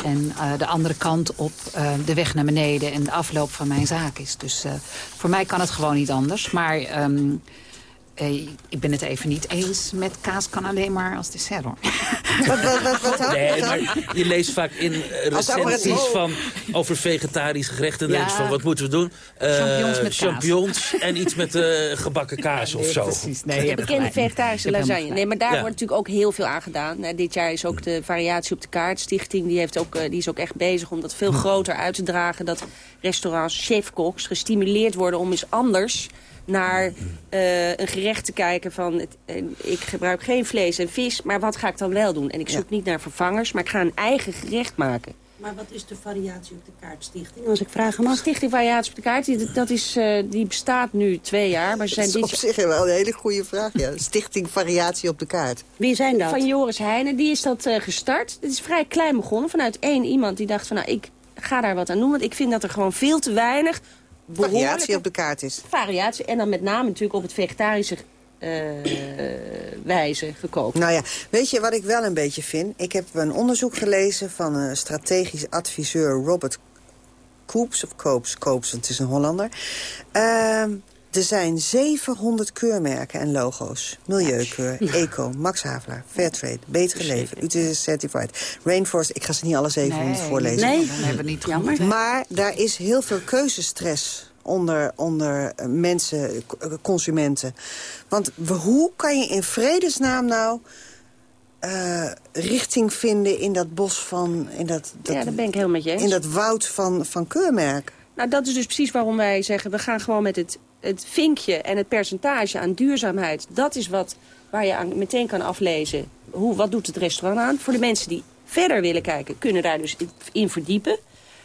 En uh, de andere kant op uh, de weg naar beneden en de afloop van mijn zaak is. Dus uh, voor mij kan het gewoon niet anders. Maar um, uh, ik ben het even niet eens met kaas kan alleen maar als dessert hoor. wat, wat, wat, wat nee, maar je leest vaak in uh, recensies van, over vegetarische gerechten. Ja. van wat moeten we doen? Uh, champignons met champignons en iets met gebakken kaas ja, nee, of zo. Precies, nee, de bekende vegetarische lasagne. Nee, maar daar wordt natuurlijk ook heel veel aan gedaan. dit jaar is ook de variatie op de kaart. Stichting die, heeft ook, die is ook echt bezig om dat veel hm. groter uit te dragen. Dat restaurants, chefkoks gestimuleerd worden om eens anders naar uh, een gerecht te kijken van... Het, ik gebruik geen vlees en vis, maar wat ga ik dan wel doen? En ik zoek niet naar vervangers, maar ik ga een eigen gerecht maken. Maar wat is de variatie op de kaartstichting, als ik vragen mag? Stichting Variatie op de Kaart, die, dat is, uh, die bestaat nu twee jaar. Maar ze zijn dat is op zich wel een hele goede vraag, ja. Stichting Variatie op de Kaart. Wie zijn dat? Van Joris Heijnen, die is dat uh, gestart. Het is vrij klein begonnen, vanuit één iemand die dacht van... nou, ik ga daar wat aan doen, want ik vind dat er gewoon veel te weinig... Variatie op de kaart is. Variatie, en dan met name natuurlijk op het vegetarische uh, wijze gekookt. Nou ja, weet je wat ik wel een beetje vind? Ik heb een onderzoek gelezen van een strategisch adviseur Robert Coops, of Coops, Coops, het is een Hollander. Uh, er zijn 700 keurmerken en logo's. Milieukeur, Eco, Max Havelaar, Fairtrade, Betere Leven, UTS Certified, Rainforest. Ik ga ze niet alle 700 nee, voorlezen. Nee, dan hebben we niet jammer. Maar daar is heel veel keuzestress onder, onder mensen, consumenten. Want hoe kan je in vredesnaam nou... Uh, richting vinden in dat bos van... In dat, dat, ja, dat ben ik helemaal met je eens. In dat woud van, van keurmerk. Nou, dat is dus precies waarom wij zeggen... we gaan gewoon met het, het vinkje en het percentage aan duurzaamheid... dat is wat waar je aan meteen kan aflezen... Hoe, wat doet het restaurant aan. Voor de mensen die verder willen kijken... kunnen daar dus in verdiepen.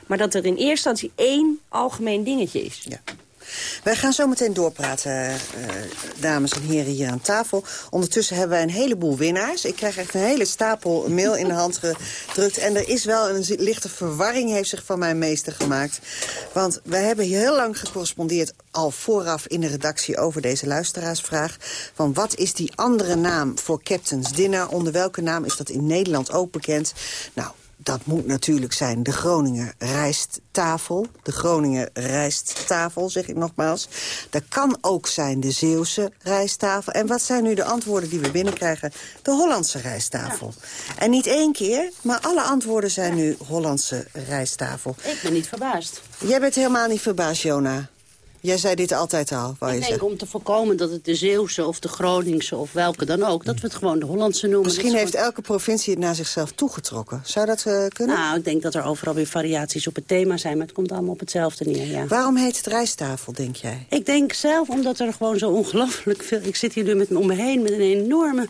Maar dat er in eerste instantie één algemeen dingetje is. Ja. Wij gaan zo meteen doorpraten, uh, dames en heren, hier aan tafel. Ondertussen hebben wij een heleboel winnaars. Ik krijg echt een hele stapel mail in de hand gedrukt. En er is wel een lichte verwarring, heeft zich van mijn meester gemaakt. Want wij hebben heel lang gecorrespondeerd al vooraf in de redactie over deze luisteraarsvraag. Van wat is die andere naam voor Captain's Dinner? Onder welke naam is dat in Nederland ook bekend? Nou, dat moet natuurlijk zijn de Groninger rijsttafel. De Groninger rijsttafel, zeg ik nogmaals. Dat kan ook zijn de Zeeuwse rijsttafel. En wat zijn nu de antwoorden die we binnenkrijgen? De Hollandse rijsttafel. En niet één keer, maar alle antwoorden zijn nu Hollandse rijsttafel. Ik ben niet verbaasd. Jij bent helemaal niet verbaasd, Jona. Jij zei dit altijd al, wou je Ik denk om te voorkomen dat het de Zeeuwse of de Groningse of welke dan ook... dat we het gewoon de Hollandse noemen. Misschien heeft elke provincie het naar zichzelf toegetrokken. Zou dat uh, kunnen? Nou, ik denk dat er overal weer variaties op het thema zijn... maar het komt allemaal op hetzelfde neer, ja. Waarom heet het rijsttafel, denk jij? Ik denk zelf omdat er gewoon zo ongelooflijk veel... Ik zit hier nu met, om me heen met een enorme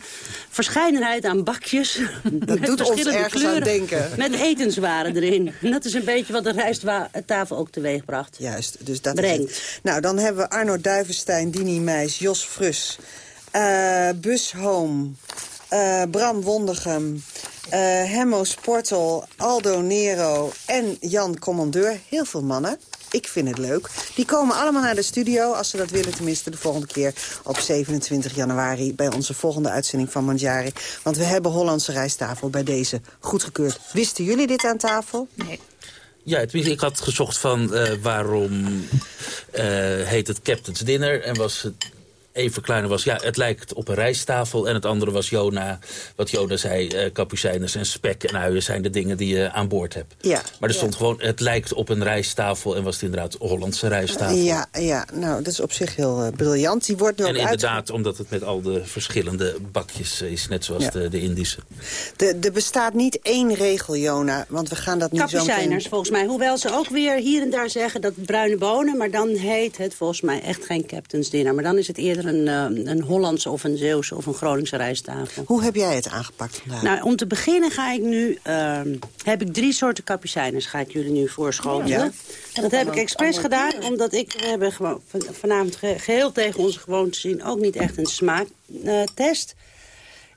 verscheidenheid aan bakjes. Dat doet ons ergens kleuren, aan denken. Met etenswaren erin. En dat is een beetje wat de rijsttafel ook teweeg bracht. Juist, dus dat Brengt. is het. Nou, dan hebben we Arno Duivenstein, Dini Meijs, Jos Frus, uh, Bus Home, uh, Bram Wondegem, uh, Hemmo Sportel, Aldo Nero en Jan Commandeur. Heel veel mannen. Ik vind het leuk. Die komen allemaal naar de studio, als ze dat willen tenminste, de volgende keer op 27 januari bij onze volgende uitzending van Mandjari. Want we hebben Hollandse rijsttafel bij deze goedgekeurd. Wisten jullie dit aan tafel? Nee. Ja, ik had gezocht van uh, waarom uh, heet het Captain's Dinner en was het Eén verklaring was, ja, het lijkt op een rijsttafel. En het andere was Jona, wat Jona zei, uh, kapucijners en spek en uien zijn de dingen die je aan boord hebt. Ja, maar er ja. stond gewoon, het lijkt op een rijsttafel en was het inderdaad Hollandse rijsttafel. Ja, ja, nou, dat is op zich heel uh, briljant. Die wordt nu en inderdaad, omdat het met al de verschillende bakjes is, net zoals Ja. de, de Indische. De- Er bestaat niet één regel, Jona, want we gaan dat nu zo Kapucijners, meteen... volgens mij. Hoewel ze ook weer hier en daar zeggen dat bruine bonen... maar dan heet het volgens mij echt geen Captain's Dinner. Maar dan is het eerder een, eh, een Hollandse of een Zeeuwse of een Groningse rijsttafel. Hoe heb jij het aangepakt vandaag? Nou, om te beginnen ga ik nu, ehm, heb ik drie soorten kapucijners, ga ik jullie nu voorschotelen. Ja. Dat heb ik expres gedaan, omdat ik, we hebben gewoon van, vanavond ge- geheel tegen onze gewoonte zien ook niet echt een smaaktest.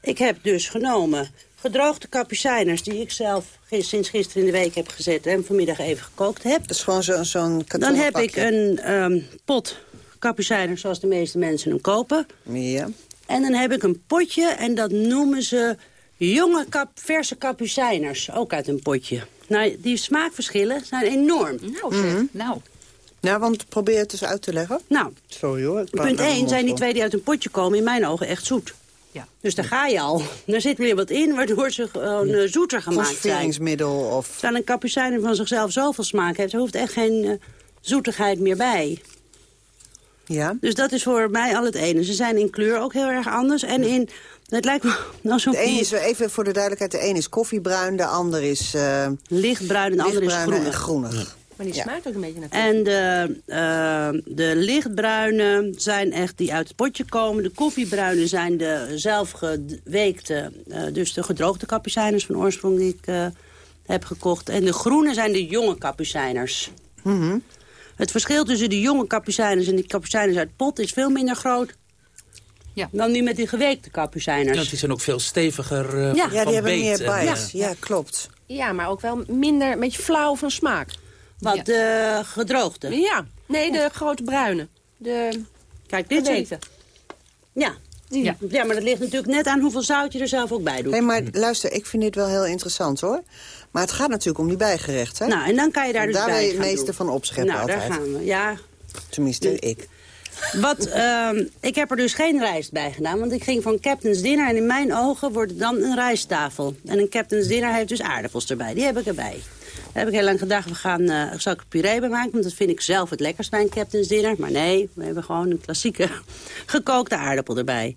ik heb dus genomen gedroogde kapucijners die ik zelf sinds gisteren in de week heb gezet en vanmiddag even gekookt heb. Dat is gewoon zo- zo'n Dan heb ik een ehm, pot kapucijners zoals de meeste mensen hem kopen. Ja. En dan heb ik een potje en dat noemen ze jonge kap, verse kapucijners. Ook uit een potje. Nou, die smaakverschillen zijn enorm. Nou zeg, nou. Nou, want probeer het dus uit te leggen. Nou, Sorry hoor. punt naar mijn 1 zijn die twee die uit een potje komen in mijn ogen echt zoet. Ja. Dus daar ga je al. Er zit weer wat in waardoor ze gewoon eh, zoeter gemaakt zijn. Of... Terwijl een kapucijner van zichzelf zoveel smaak heeft, er hoeft echt geen eh, zoetigheid meer bij. Ja. Dus dat is voor mij al het ene. Ze zijn in kleur ook heel erg anders. En in, het lijkt me alsof De een is, even voor de duidelijkheid, de een is koffiebruin, de ander is eh lichtbruin en de andere is en groenig. Maar die Ja. smaakt ook een beetje naar En de, eh, de lichtbruine zijn echt die uit het potje komen. De koffiebruine zijn de zelfgeweekte, eh, dus de gedroogde kapucijners van oorsprong die ik eh, heb gekocht. En de groene zijn de jonge kapucijners. Mhm. Het verschil tussen de jonge kapucijners en de kapucijners uit pot is veel minder groot ja. dan nu met die geweekte kapucijners. Ja, die zijn ook veel steviger uh, ja. van Ja, die hebben meer en, bite. eh, Ja, klopt. Ja, maar ook wel minder, een beetje flauw van smaak. Wat, de gedroogde? Ja, nee, de grote bruine. De Kijk, dit zijn... weten. Ja. Ja. ja, maar dat ligt natuurlijk net aan hoeveel zout je er zelf ook bij doet. Hé, maar luister, ik vind dit wel heel interessant, hoor. Maar het gaat natuurlijk om die bijgerechten. Nou, en dan kan je daar En dus daar bij wil je het meeste doen. van opscheppen Nou, altijd. daar gaan we. Ja, Tenminste, ik. Wat, ehm, ik heb er dus geen rijst bij gedaan, want ik ging van Captain's Dinner... en in mijn ogen wordt het dan een rijsttafel. En een Captain's Dinner heeft dus aardappels erbij. Die heb ik erbij. Daar heb ik heel lang gedacht, we gaan, eh zal ik puree bij maken... want dat vind ik zelf het lekkerst bij een Captain's Dinner. Maar nee, we hebben gewoon een klassieke gekookte aardappel erbij.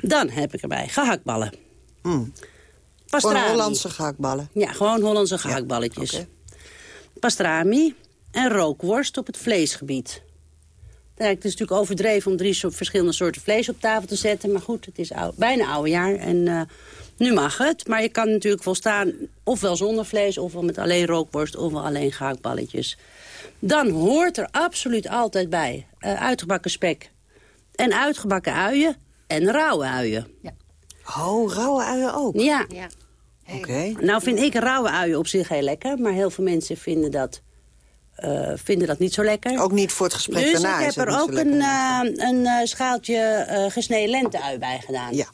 Dan heb ik erbij gehaktballen. Mm. Pastrami. Gewoon Hollandse gehaktballen. Ja, gewoon Hollandse gehaktballetjes. Pastrami en rookworst op het vleesgebied. Ja, het is natuurlijk overdreven om drie soort, verschillende soorten vlees op tafel te zetten. Maar goed, het is bijna oude jaar en eh, nu mag het. Maar je kan natuurlijk volstaan ofwel zonder vlees... ofwel met alleen rookworst, ofwel alleen gehaktballetjes. Dan hoort er absoluut altijd bij eh, uitgebakken spek en uitgebakken uien en rauwe uien. Oh, rauwe uien ook? Ja. Oké. Nou vind ik rauwe uien op zich heel lekker, maar heel veel mensen vinden dat, eh, vinden dat niet zo lekker. Ook niet voor het gesprek dus daarna ik is heb er ook een, eh, een eh, schaaltje eh, gesneden lenteui bij gedaan. Ja.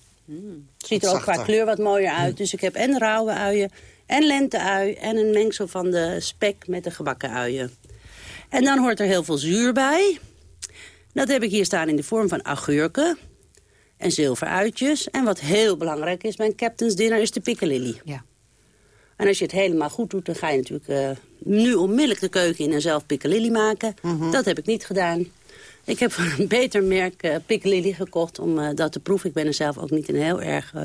Ziet er ook qua kleur wat mooier uit. Dus ik heb en rauwe uien en lenteui en een mengsel van de spek met de gebakken uien. En dan hoort er heel veel zuur bij. Dat heb ik hier staan in de vorm van augurken en zilveruitjes. En wat heel belangrijk is bij een captain's dinner is de piccalilli. Ja. En als je het helemaal goed doet, dan ga je natuurlijk eh, nu onmiddellijk de keuken in en zelf piccalilli maken. Mhm. Dat heb ik niet gedaan. Ik heb van een beter merk uh, piccalilli gekocht om eh, dat te proeven. Ik ben er zelf ook niet een heel erg eh,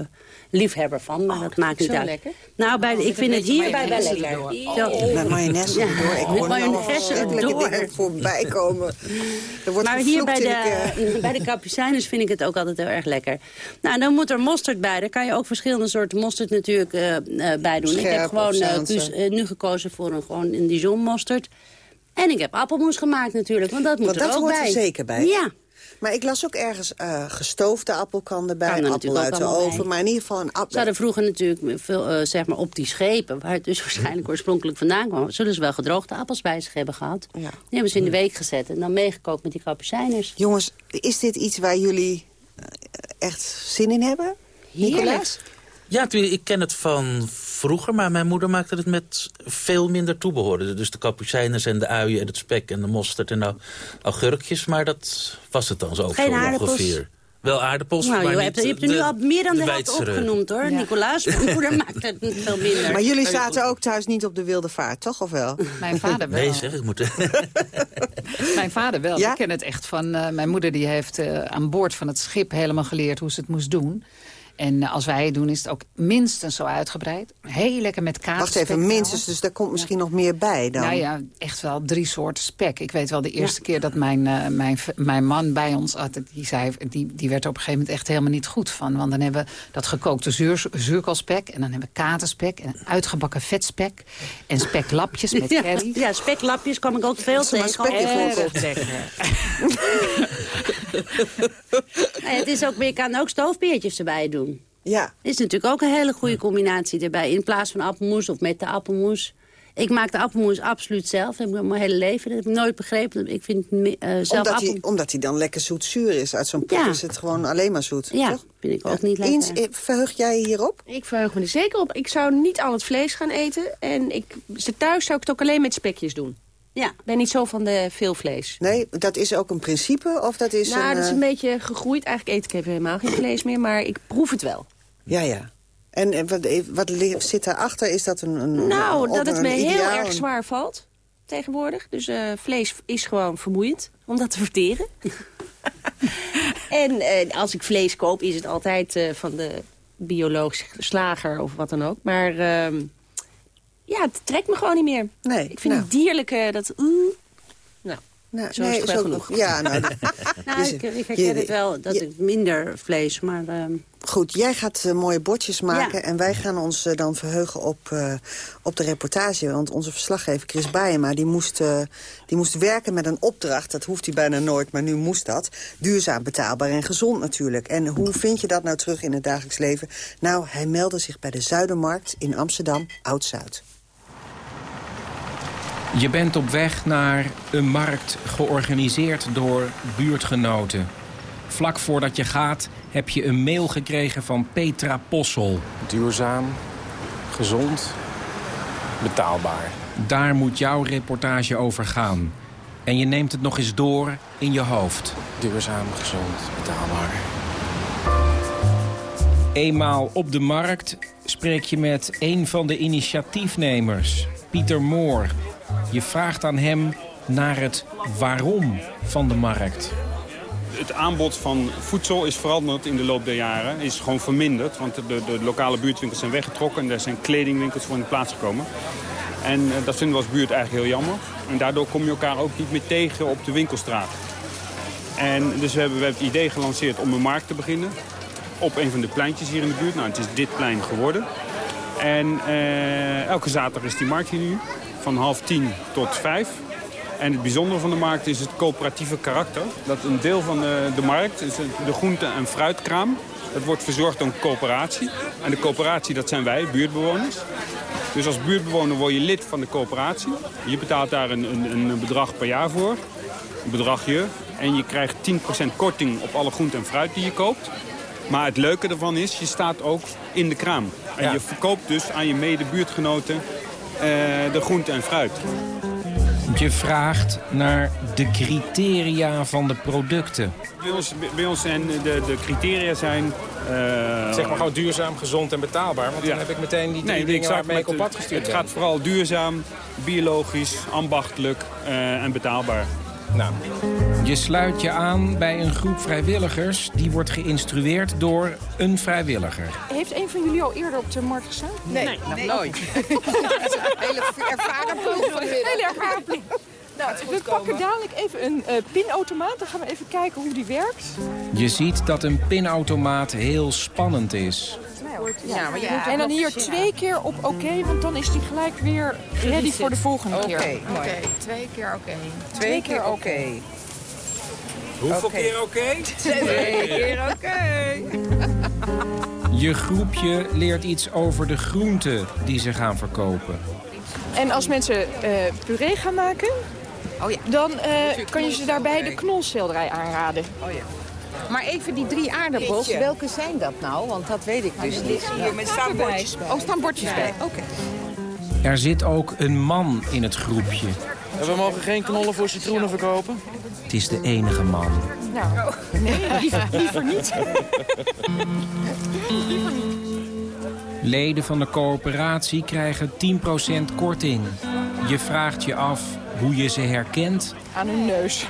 liefhebber van, maar dat maakt niet zo uit. lekker. Nou, bij, Oh, ik vind het hierbij wel lekker. Zo. Met mayonaise Ja, erdoor. Ik met hoor mayonaise erdoor. dingen voorbij komen. Er wordt Maar hier bij de, de bij de kapucijnes vind ik het ook altijd heel erg lekker. Nou, dan moet er mosterd bij. Daar kan je ook verschillende soorten mosterd natuurlijk eh, eh, bij doen. ik heb gewoon nu gekozen voor een, gewoon een Dijon mosterd. En ik heb appelmoes gemaakt natuurlijk, want dat moet Want er dat ook hoort bij. er zeker bij. Ja. Maar ik las ook ergens eh, gestoofde appel kan erbij, Kan er appel natuurlijk uit de oven. bij. Maar in ieder geval een Ze appel. hadden vroeger natuurlijk veel, eh, zeg maar op die schepen... waar het dus waarschijnlijk oorspronkelijk vandaan kwam... zullen ze wel gedroogde appels bij zich hebben gehad. Ja. Die hebben ze in de week gezet en dan meegekookt met die kapucijners. Jongens, is dit iets waar jullie eh, echt zin in hebben? Nicolaas? Ja, ik ken het van vroeger, maar mijn moeder maakte het met veel minder toebehoren. Dus de kapucijnes en de uien en het spek en de mosterd en de augurkjes. Maar dat was het dan zo, Geen zo ongeveer. Wel aardappels, Nou, maar je hebt, je hebt er nu de- al meer dan de, helft Weidsere. opgenoemd, hoor, Nicolaas. Mijn moeder maakt het veel minder. Maar jullie zaten ook thuis niet op de wilde vaart, toch? Of wel? Mijn vader wel. Nee, zeg, ik moet... Mijn vader wel. Ja? Ik ken het echt van... eh, mijn moeder die heeft eh, aan boord van het schip helemaal geleerd hoe ze het moest doen. En eh, als wij het doen is het ook minstens zo uitgebreid. Heel lekker met kaas. Wacht even, minstens, dus daar komt misschien nog meer bij dan. Nou ja, echt wel drie soorten spek. Ik weet wel de eerste keer dat mijn, eh, mijn, mijn man bij ons had... Die, zei, die, die werd er op een gegeven moment echt helemaal niet goed van. Want dan hebben we dat gekookte zuur, zuurkoolspek... en dan hebben we katerspek en uitgebakken vetspek... en speklapjes met ja, curry. ja, speklapjes kwam ik ook veel tegen. spek in Erg voorkomt. lekker. Nou ja, het is ook, maar je kan ook stoofpeertjes erbij doen. Ja. is natuurlijk ook een hele goede combinatie erbij. In plaats van appelmoes of met de appelmoes. Ik maak de appelmoes absoluut zelf. Dat heb ik mijn hele leven. Dat heb ik nooit begrepen. Ik vind eh, zelf Omdat appel... hij, omdat hij dan lekker zoet-zuur is. Uit zo'n pot Ja. is het gewoon alleen maar zoet, Ja, toch? vind ik ook niet lekker. Eens, eh, verheug jij je hierop? Ik verheug me er zeker op. Ik zou niet al het vlees gaan eten. En ik, thuis zou ik het ook alleen met spekjes doen. Ja. Ik ben niet zo van de veel vlees. Nee, dat is ook een principe? Of dat is nou, een, dat is eh, een beetje gegroeid. Eigenlijk eet ik even helemaal geen vlees meer. Maar ik proef het wel. Ja, ja. En wat, eh, wat zit daarachter? Is dat een, een Nou, een- dat het me heel ideaal? erg zwaar valt tegenwoordig. Dus eh, vlees is gewoon vermoeiend om dat te verteren. en eh, als ik vlees koop, is het altijd eh, van de biologische slager of wat dan ook. Maar ehm, ja, het trekt me gewoon niet meer. Nee, Ik vind nou. het dierlijke, dat... nou, Zo nee, is het wel genoeg. Ja, nou, Nou, dus- ik, ik herken het wel dat ik minder vlees, maar... ehm, Goed, jij gaat eh, mooie bordjes maken Ja. en wij gaan ons eh, dan verheugen op, eh, op de reportage. Want onze verslaggever Chris Bijema die moest, die moest werken met een opdracht. Dat hoeft hij bijna nooit, maar nu moest dat. Duurzaam, betaalbaar en gezond natuurlijk. En hoe vind je dat nou terug in het dagelijks leven? Nou, hij meldde zich bij de Zuidermarkt in Amsterdam, Oud-Zuid. Je bent op weg naar een markt georganiseerd door buurtgenoten. Vlak voordat je gaat heb je een mail gekregen van Petra Possel. Duurzaam, gezond, betaalbaar. Daar moet jouw reportage over gaan. En je neemt het nog eens door in je hoofd. Duurzaam, gezond, betaalbaar. Eenmaal op de markt spreek je met een van de initiatiefnemers, Pieter Moor. Je vraagt aan hem naar het waarom van de markt. Het aanbod van voedsel is veranderd in de loop der jaren. Is gewoon verminderd, want de, de lokale buurtwinkels zijn weggetrokken... en er zijn kledingwinkels voor in de plaats gekomen. En eh, dat vinden we als buurt eigenlijk heel jammer. En daardoor kom je elkaar ook niet meer tegen op de winkelstraat. En dus hebben we het idee gelanceerd om een markt te beginnen. Op een van de pleintjes hier in de buurt. Nou, het is dit plein geworden. En eh, elke zaterdag is die markt hier nu. Van half tien tot vijf. En het bijzondere van de markt is het coöperatieve karakter. Dat een deel van de, de markt, is de groente- en fruitkraam... dat wordt verzorgd door een coöperatie. En de coöperatie, dat zijn wij, buurtbewoners. Dus als buurtbewoner word je lid van de coöperatie. Je betaalt daar een, een, een bedrag per jaar voor. Een bedragje. En je krijgt 10% korting op alle groente en fruit die je koopt. Maar het leuke ervan is, je staat ook in de kraam. En Ja. je verkoopt dus aan je medebuurtgenoten de groente en fruit. Je vraagt naar de criteria van de producten. Bij ons, bij ons zijn de, de criteria zijn... eh, Zeg maar gewoon duurzaam, gezond en betaalbaar. Want Ja. dan heb ik meteen die drie Nee, dingen waarmee ik op pad gestuurd Het ben. gaat vooral duurzaam, biologisch, ambachtelijk eh, en betaalbaar. Nou. Je sluit je aan bij een groep vrijwilligers... die wordt geïnstrueerd door een vrijwilliger. Heeft een van jullie al eerder op de markt gestaan? Nee, nog nooit. Hele ervaren ploeg. Hele ervaren ploeg. Nou, we pakken dadelijk even een eh, pinautomaat. Dan gaan we even kijken hoe die werkt. Je ziet dat een pinautomaat heel spannend is. Ja, maar je moet en dan hier twee keer op oké, want dan is die gelijk weer ready voor de volgende Oké, keer. mooi. twee keer oké. Twee keer oké. Hoeveel Oké. keer oké? Twee keer oké. Je groepje leert iets over de groenten die ze gaan verkopen. En als mensen eh, puree gaan maken, dan eh, kan je ze daarbij de knolselderij aanraden. Oh ja. Maar even die drie aardappels, Beetje. welke zijn dat nou? Want dat weet ik dus niet. hier met staan bordjes bij. Oh, staan bordjes bij. Oké. Er zit ook een man in het groepje. We mogen geen knollen voor citroenen verkopen? Het is de enige man. Nou, nee, liever, liever niet. Leden van de coöperatie krijgen 10% korting. Je vraagt je af hoe je ze herkent. Aan hun neus.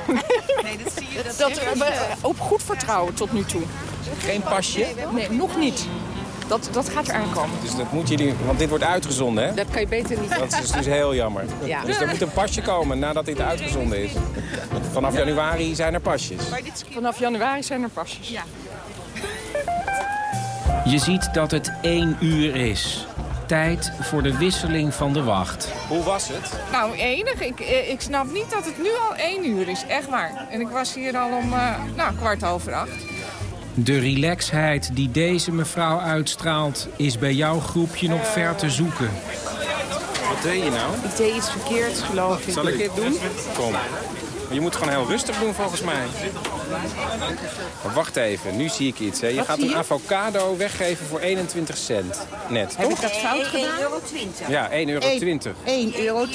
Nee, dat zie je. Dat, eh, op goed vertrouwen tot nu toe. Geen pasje? Nee, nog niet. Dat, dat gaat er aankomen. Dus dat moeten jullie, want dit wordt uitgezonden, hè? Dat kan je beter niet Dat is dus heel jammer. Ja. Dus er moet een pasje komen nadat dit uitgezonden is. Vanaf januari zijn er pasjes. Vanaf januari zijn er pasjes. Ja. Je ziet dat het 1 uur is. Tijd voor de wisseling van de wacht. Hoe was het? Nou, enig. Ik, eh, ik snap niet dat het nu al één uur is. Echt waar. En ik was hier al om eh, nou, kwart over acht. De relaxheid die deze mevrouw uitstraalt... is bij jouw groepje nog ver te zoeken. Wat deed je nou? Ik deed iets verkeerds, geloof ik. Zal ik dit doen? Kom. Je moet gewoon heel rustig doen volgens mij. Maar wacht even, nu zie ik iets. Hè. Je Wat gaat een je? avocado weggeven voor 21 cent. Net, Heb toch? ik dat fout gedaan? 1,20 euro. Ja, 1,20 euro. 1,20 euro.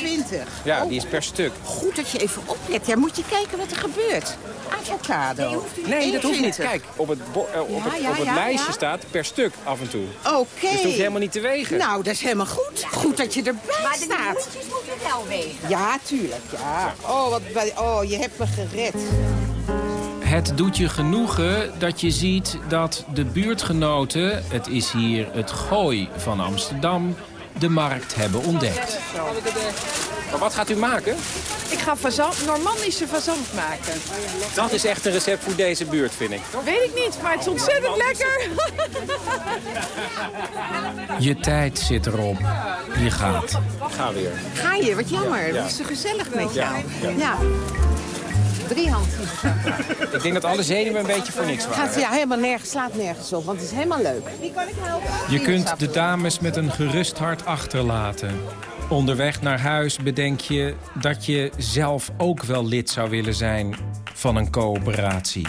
Ja, die is per stuk. Goed dat je even oplet. Ja, moet je kijken wat er gebeurt. Avocado. Nee, dat hoeft niet. 1,20. Kijk, op het, eh, op Ja, het, ja, op het ja, lijstje ja. staat per stuk af en toe. Oké. Dus dat hoef je helemaal niet te wegen. Nou, dat is helemaal goed. Goed dat je erbij Maar de staat. moet je wel wegen. Ja, tuurlijk. Ja. Oh, wat, bij- oh, je hebt me gered. Het doet je genoegen dat je ziet dat de buurtgenoten... het is hier het gooi van Amsterdam... de markt hebben ontdekt. Maar wat gaat u maken? Ik ga fazant, Normandische fazant maken. Dat is echt een recept voor deze buurt, vind ik. Weet ik niet, maar het is ontzettend lekker. Je tijd zit erop. Je gaat. Ga weer. Ga je, wat jammer. Ja. Het is zo gezellig met Ja, jou. ja. Drie. Ik denk dat alle zenuwen een beetje voor niks waren. Gaat ja, helemaal nergens, slaat nergens op, want het is helemaal leuk. Wie kan ik helpen? Je kunt de dames met een gerust hart achterlaten. Onderweg naar huis bedenk je dat je zelf ook wel lid zou willen zijn van een coöperatie.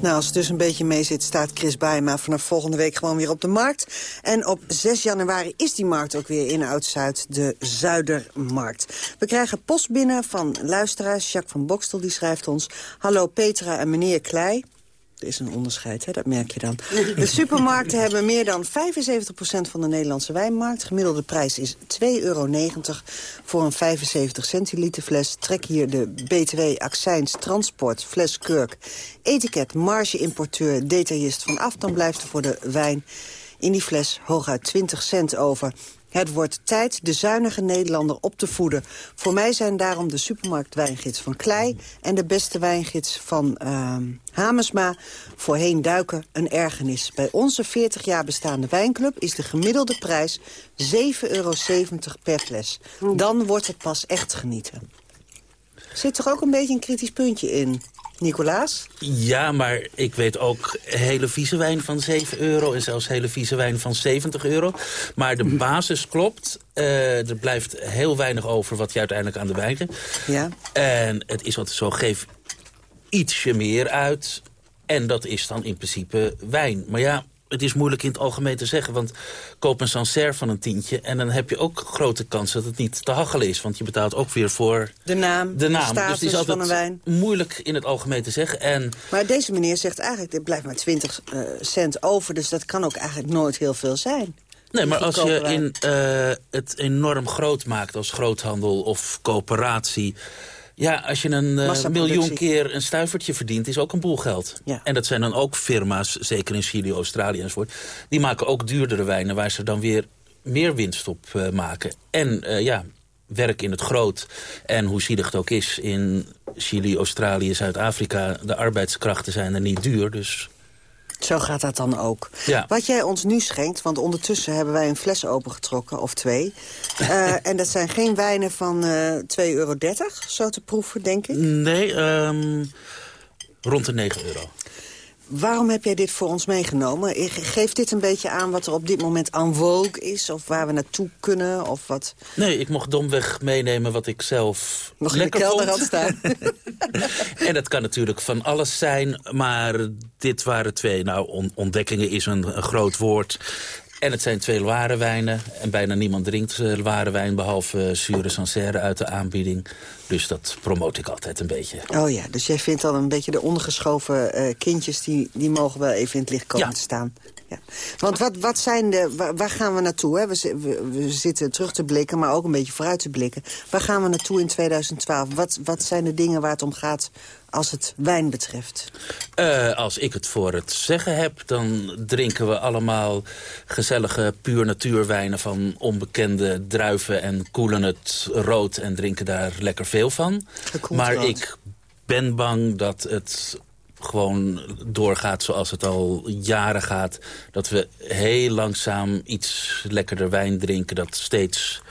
Nou, als het dus een beetje mee zit, staat Chris Bijma vanaf volgende week gewoon weer op de markt. En op 6 januari is die markt ook weer in Oud-Zuid, de Zuidermarkt. We krijgen post binnen van luisteraars. Jacques van Bokstel die schrijft ons... Hallo Petra en meneer Klei. Is een onderscheid, hè? dat merk je dan. De supermarkten hebben meer dan 75% van de Nederlandse wijnmarkt. Gemiddelde prijs is 2,90 euro voor een 75 centiliter fles. Trek hier de BTW, accijns, transport, fles, kurk, etiket, marge, importeur, detailist van af. Dan blijft er voor de wijn in die fles hooguit 20 cent over. Het wordt tijd de zuinige Nederlander op te voeden. Voor mij zijn daarom de supermarktwijngids van Klei... en de beste wijngids van ehm Hamersma voorheen duiken een ergernis. Bij onze 40 jaar bestaande wijnclub is de gemiddelde prijs 7,70 euro per fles. Dan wordt het pas echt genieten. Zit er ook een beetje een kritisch puntje in, Nicolaas? Ja, maar ik weet ook hele vieze wijn van 7 euro... en zelfs hele vieze wijn van 70 euro. Maar de basis klopt. Eh, er blijft heel weinig over wat je uiteindelijk aan de wijn geeft. Ja. En het is altijd zo, geef ietsje meer uit... en dat is dan in principe wijn. Maar ja, het is moeilijk in het algemeen te zeggen... want koop een Sancerre van een tientje... en dan heb je ook grote kans dat het niet te hachelen is. Want je betaalt ook weer voor De naam, de naam. status dus het is altijd van een wijn. moeilijk in het algemeen te zeggen. En Maar deze meneer zegt eigenlijk, er blijft maar 20 eh, cent over... dus dat kan ook eigenlijk nooit heel veel zijn. Nee, maar als je in, eh, het enorm groot maakt als groothandel of coöperatie... Ja, als je een eh, miljoen keer een stuivertje verdient, is ook een boel geld. Ja. En dat zijn dan ook firma's, zeker in Chili, Australië enzovoort... die maken ook duurdere wijnen waar ze dan weer meer winst op eh, maken. En eh, ja, werk in het groot. En hoe zielig het ook is, in Chili, Australië, Zuid-Afrika... de arbeidskrachten zijn er niet duur, dus... Zo gaat dat dan ook. Ja. Wat jij ons nu schenkt, want ondertussen hebben wij een fles opengetrokken, of twee. Eh, en dat zijn geen wijnen van eh 2,30 euro, zo te proeven, denk ik. Nee, ehm, rond de 9 euro. Waarom heb jij dit voor ons meegenomen? Ge- Geeft dit een beetje aan wat er op dit moment en vogue is? Of waar we naartoe kunnen? Of wat Nee, ik mocht domweg meenemen wat ik zelf nog in de lekker kelder vond. had staan? En dat kan natuurlijk van alles zijn, maar dit waren twee... Nou, on- ontdekkingen is een, een groot woord. En het zijn twee Loire wijnen. En bijna niemand drinkt Loire wijn... behalve Sure Sancerre uit de aanbieding. Dus dat promoot ik altijd een beetje. Oh ja, dus jij vindt dan een beetje de ondergeschoven eh, kindjes... Die, die mogen wel even in het licht komen Ja. te staan. Ja. Want wat, wat zijn de, waar, gaan we naartoe? Hè? We, zi- we, we zitten terug te blikken, maar ook een beetje vooruit te blikken. Waar gaan we naartoe in 2012? Wat, wat zijn de dingen waar het om gaat als het wijn betreft? Uh, als ik het voor het zeggen heb, dan drinken we allemaal gezellige puur natuurwijnen van onbekende druiven en koelen het rood en drinken daar lekker veel van. Gekoeld maar rood. ik ben bang dat het gewoon doorgaat zoals het al jaren gaat. Dat we heel langzaam iets lekkerder wijn drinken. Dat steeds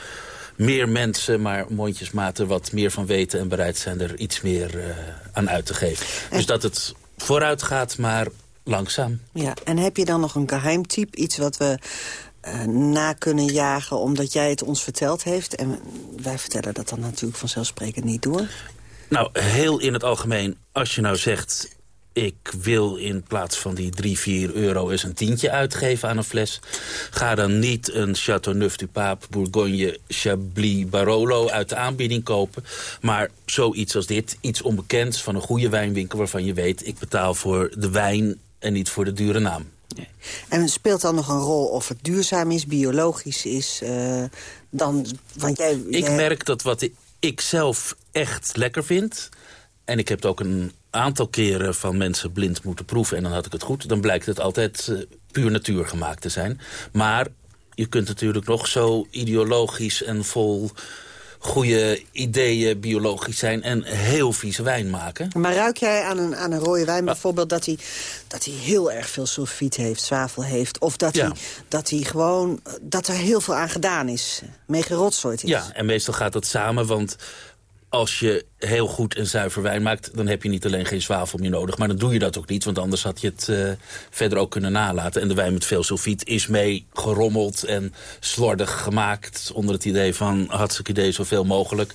meer mensen, maar mondjesmaat er wat meer van weten... en bereid zijn er iets meer uh, aan uit te geven. Dus dat het vooruit gaat, maar langzaam. Ja, en heb je dan nog een geheimtype? Iets wat we uh, na kunnen jagen omdat jij het ons verteld heeft? En wij vertellen dat dan natuurlijk vanzelfsprekend niet door. Nou, heel in het algemeen, als je nou zegt ik wil in plaats van die 3, 4 euro eens een tientje uitgeven aan een fles. Ga dan niet een Chateauneuf du Pape, Bourgogne, Chablis, Barolo uit de aanbieding kopen. Maar zoiets als dit, iets onbekends van een goede wijnwinkel waarvan je weet... ik betaal voor de wijn en niet voor de dure naam. En speelt dan nog een rol of het duurzaam is, biologisch is? Uh, dan, want jij, ik jij... merk dat wat ik zelf echt lekker vind... en ik heb ook een aantal keren van mensen blind moeten proeven... en dan had ik het goed, dan blijkt het altijd uh, puur natuurgemaakt te zijn. Maar je kunt natuurlijk nog zo ideologisch en vol goede ideeën biologisch zijn en heel vieze wijn maken. Maar ruik jij aan een, aan een rode wijn bijvoorbeeld dat hij, dat hij heel erg veel sulfiet heeft, zwavel heeft? Of dat, hij, dat hij gewoon, dat er heel veel aan gedaan is, mee gerotzooid is? Ja, en meestal gaat dat samen, want als je heel goed en zuiver wijn maakt... dan heb je niet alleen geen zwavel meer nodig. Maar dan doe je dat ook niet, want anders had je het uh, verder ook kunnen nalaten. En de wijn met veel sulfiet is mee gerommeld en slordig gemaakt... onder het idee van hartstikke idee zoveel mogelijk...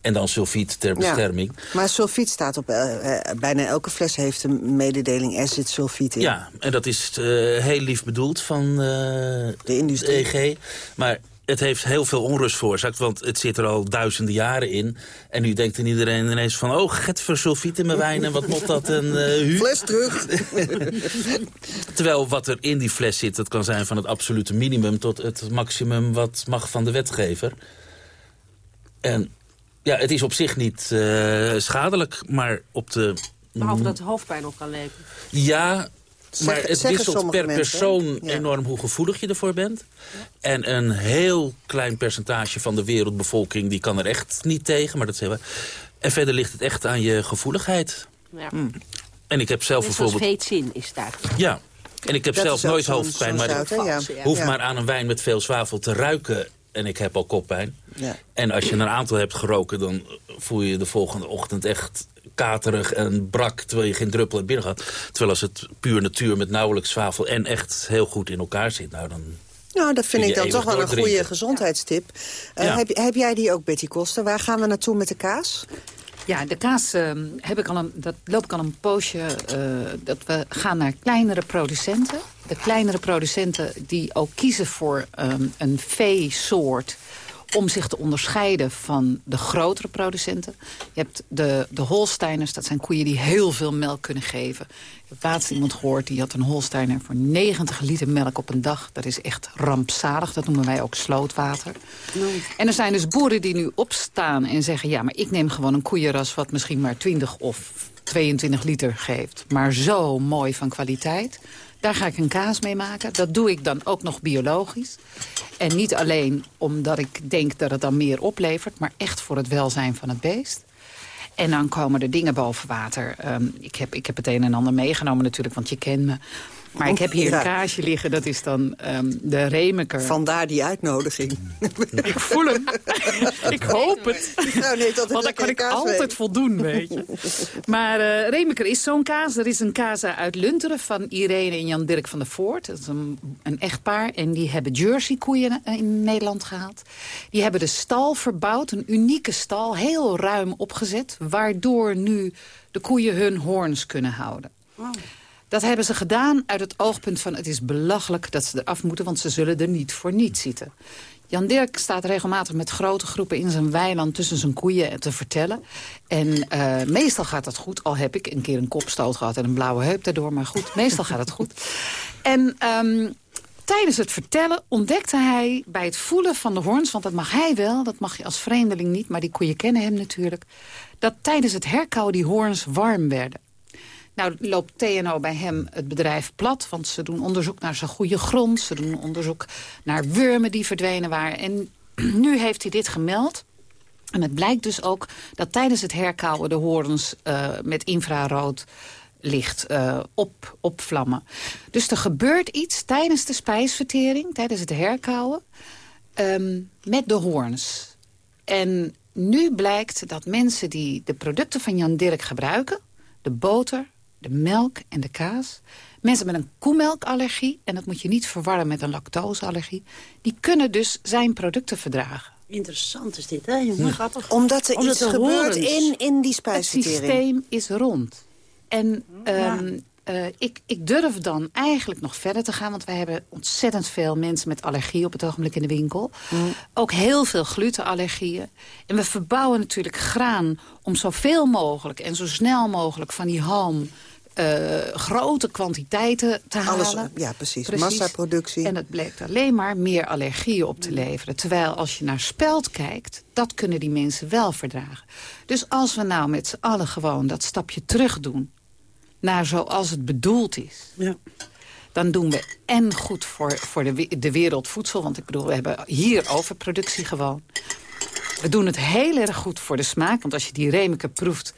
En dan sulfiet ter bescherming. Ja, maar sulfiet staat op... Uh, bijna elke fles heeft een mededeling, er zit sulfiet in. Ja, en dat is uh, heel lief bedoeld van de industrie. EG. Maar het heeft heel veel onrust veroorzaakt, want het zit er al duizenden jaren in. En nu denkt dan iedereen ineens van, oh, get voor sulfiet in mijn wijn en wat moet dat? En, uh, fles terug! Terwijl wat er in die fles zit, dat kan zijn van het absolute minimum tot het maximum wat mag van de wetgever. En ja, het is op zich niet uh, schadelijk, maar op de... Behalve dat het hoofdpijn op kan leveren. Ja, maar het wisselt per persoon enorm hoe gevoelig je ervoor bent. En een heel klein percentage van de wereldbevolking... die kan er echt niet tegen. Maar dat zeggen we. En verder ligt het echt aan je gevoeligheid. Ja. Hmm. En ik heb zelf bijvoorbeeld... veetzin is daar. Ja. En ik heb zelf nooit hoofdpijn. Maar hoef maar aan een wijn met veel zwavel te ruiken en ik heb al koppijn. Ja. En als je een aantal hebt geroken, dan voel je je de volgende ochtend echt katerig en brak... terwijl je geen druppel hebt binnen gehad. Terwijl als het puur natuur met nauwelijks zwavel en echt heel goed in elkaar zit... nou dan nou, dat vind ik dan toch wel een goede gezondheidstip. Uh, heb, heb, jij die ook, Betty Koster? Waar gaan we naartoe met de kaas? Ja, de kaas uh, heb ik al een, dat loop ik al een poosje. Uh, dat we gaan naar kleinere producenten. De kleinere producenten die ook kiezen voor um, een veesoort om zich te onderscheiden van de grotere producenten. Je hebt de, de Holsteiners, dat zijn koeien die heel veel melk kunnen geven. Ik heb laatst iemand gehoord, die had een Holsteiner voor 90 liter melk op een dag. Dat is echt rampzalig, dat noemen wij ook slootwater. En er zijn dus boeren die nu opstaan en zeggen... ja, maar ik neem gewoon een koeienras wat misschien maar 20 of 22 liter geeft. Maar zo mooi van kwaliteit. Daar ga ik een kaas mee maken. Dat doe ik dan ook nog biologisch. En niet alleen omdat ik denk dat het dan meer oplevert... maar echt voor het welzijn van het beest. En dan komen er dingen boven water. Um, ik, heb, ik heb het een en ander meegenomen natuurlijk, want je kent me. Maar ik heb hier een kaasje liggen, dat is dan um, de Remeker. Vandaar die uitnodiging. ik voel hem. ik hoop het. Nou, nee, dat Want dan kan ik altijd voldoen, weet je. Maar uh, Remeker is zo'n kaas. Er is een kaas uit Lunteren van Irene en Jan Dirk van der Voort. Dat is een, een echtpaar. En die hebben Jersey koeien in Nederland gehaald. Die hebben de stal verbouwd, een unieke stal. Heel ruim opgezet. Waardoor nu de koeien hun hoorns kunnen houden. Wow. Dat hebben ze gedaan uit het oogpunt van... het is belachelijk dat ze eraf moeten, want ze zullen er niet voor niet zitten. Jan Dirk staat regelmatig met grote groepen in zijn weiland... tussen zijn koeien te vertellen. En uh, meestal gaat dat goed, al heb ik een keer een kopstoot gehad... en een blauwe heup daardoor, maar goed, meestal gaat het goed. En... Um, Tijdens het vertellen ontdekte hij bij het voelen van de hoorns... want dat mag hij wel, dat mag je als vreemdeling niet... maar die koeien kennen hem natuurlijk... dat tijdens het herkauwen die hoorns warm werden. Nou loopt TNO bij hem het bedrijf plat, want ze doen onderzoek naar zijn goede grond. Ze doen onderzoek naar wurmen die verdwenen waren. En nu heeft hij dit gemeld. En het blijkt dus ook dat tijdens het herkauwen de horens uh, met infrarood licht uh, op, opvlammen. Dus er gebeurt iets tijdens de spijsvertering, tijdens het herkauwen, um, met de hoorns. En nu blijkt dat mensen die de producten van Jan Dirk gebruiken... de boter, de melk en de kaas. Mensen met een koemelkallergie, en dat moet je niet verwarren met een lactoseallergie... die kunnen dus zijn producten verdragen. Interessant is dit, hè jongen? Grappig. Omdat er iets gebeurt in, in die spijsvertering. Het systeem is rond. En um, uh, ik, ik durf dan eigenlijk nog verder te gaan... want wij hebben ontzettend veel mensen met allergie op het ogenblik in de winkel. Mm. Ook heel veel glutenallergieën. En we verbouwen natuurlijk graan om zoveel mogelijk... en zo snel mogelijk van die halm eh, grote kwantiteiten te Alles, halen. ja, precies. Massaproductie. En het bleek alleen maar meer allergieën op te leveren. Terwijl als je naar speld kijkt, dat kunnen die mensen wel verdragen. Dus als we nou met z'n allen gewoon dat stapje terug doen... naar zoals het bedoeld is... Ja. dan doen we en goed voor, voor de, de wereldvoedsel... want ik bedoel, we hebben hier overproductie gewoon. We doen het heel erg goed voor de smaak. Want als je die remeke proeft...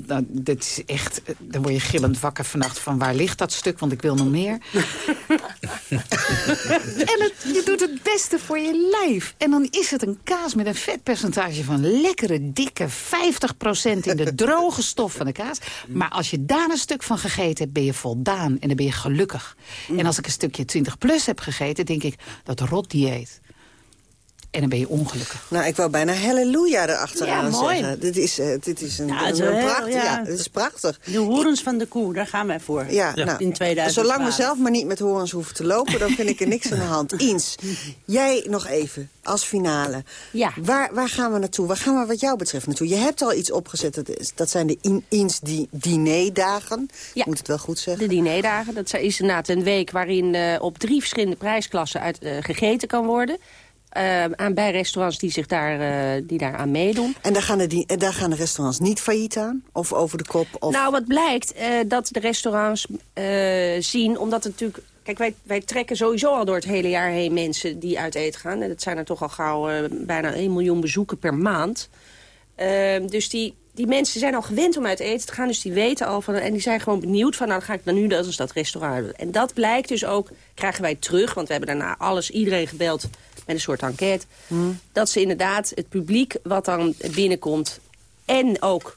Dan, dit is echt, dan word je gillend wakker vannacht van waar ligt dat stuk, want ik wil nog meer. en het, je doet het beste voor je lijf. En dan is het een kaas met een vetpercentage van lekkere, dikke 50% in de droge stof van de kaas. Maar als je daar een stuk van gegeten hebt, ben je voldaan en dan ben je gelukkig. En als ik een stukje 20 plus heb gegeten, denk ik, dat rot dieet. En dan ben je ongelukkig. Nou, ik wou bijna halleluja erachteraan Ja, mooi. zeggen. Dit is, eh, dit is een, Ja, een, het is een heel- prachtig, ja. ja, dit is prachtig. De horens van de koe, daar gaan wij voor. Ja, nou, in 2012. zolang we zelf maar niet met horens hoeven te lopen... dan vind ik er niks aan de hand. Ins, jij nog even, als finale. Ja. Waar, waar gaan we naartoe? Waar gaan we wat jou betreft naartoe? Je hebt al iets opgezet, dat, is, dat zijn de in, Ins di, dinerdagen. Ik moet het wel goed zeggen. De dinerdagen, dat is inderdaad een week waarin eh, op drie verschillende prijsklassen uit, eh, gegeten kan worden. Eh, aan, bij restaurants die, zich daar, eh, die daar aan meedoen. En daar gaan, de, die- daar gaan de restaurants niet failliet aan? Of over de kop? Of... Nou, wat blijkt, eh, dat de restaurants eh, zien, omdat het natuurlijk... Kijk, wij, wij trekken sowieso al door het hele jaar heen mensen die uit eten gaan. En dat zijn er toch al gauw bijna 1 miljoen bezoeken per maand. Ehm, dus die, die mensen zijn al gewend om uit eten te gaan. Dus die weten al van... En die zijn gewoon benieuwd van... Nou, dan ga ik dan nu dat is dat restaurant. En dat blijkt dus ook... Krijgen wij terug. Want we hebben daarna alles, iedereen gebeld... Met een soort enquête. Dat ze inderdaad het publiek wat dan binnenkomt... En ook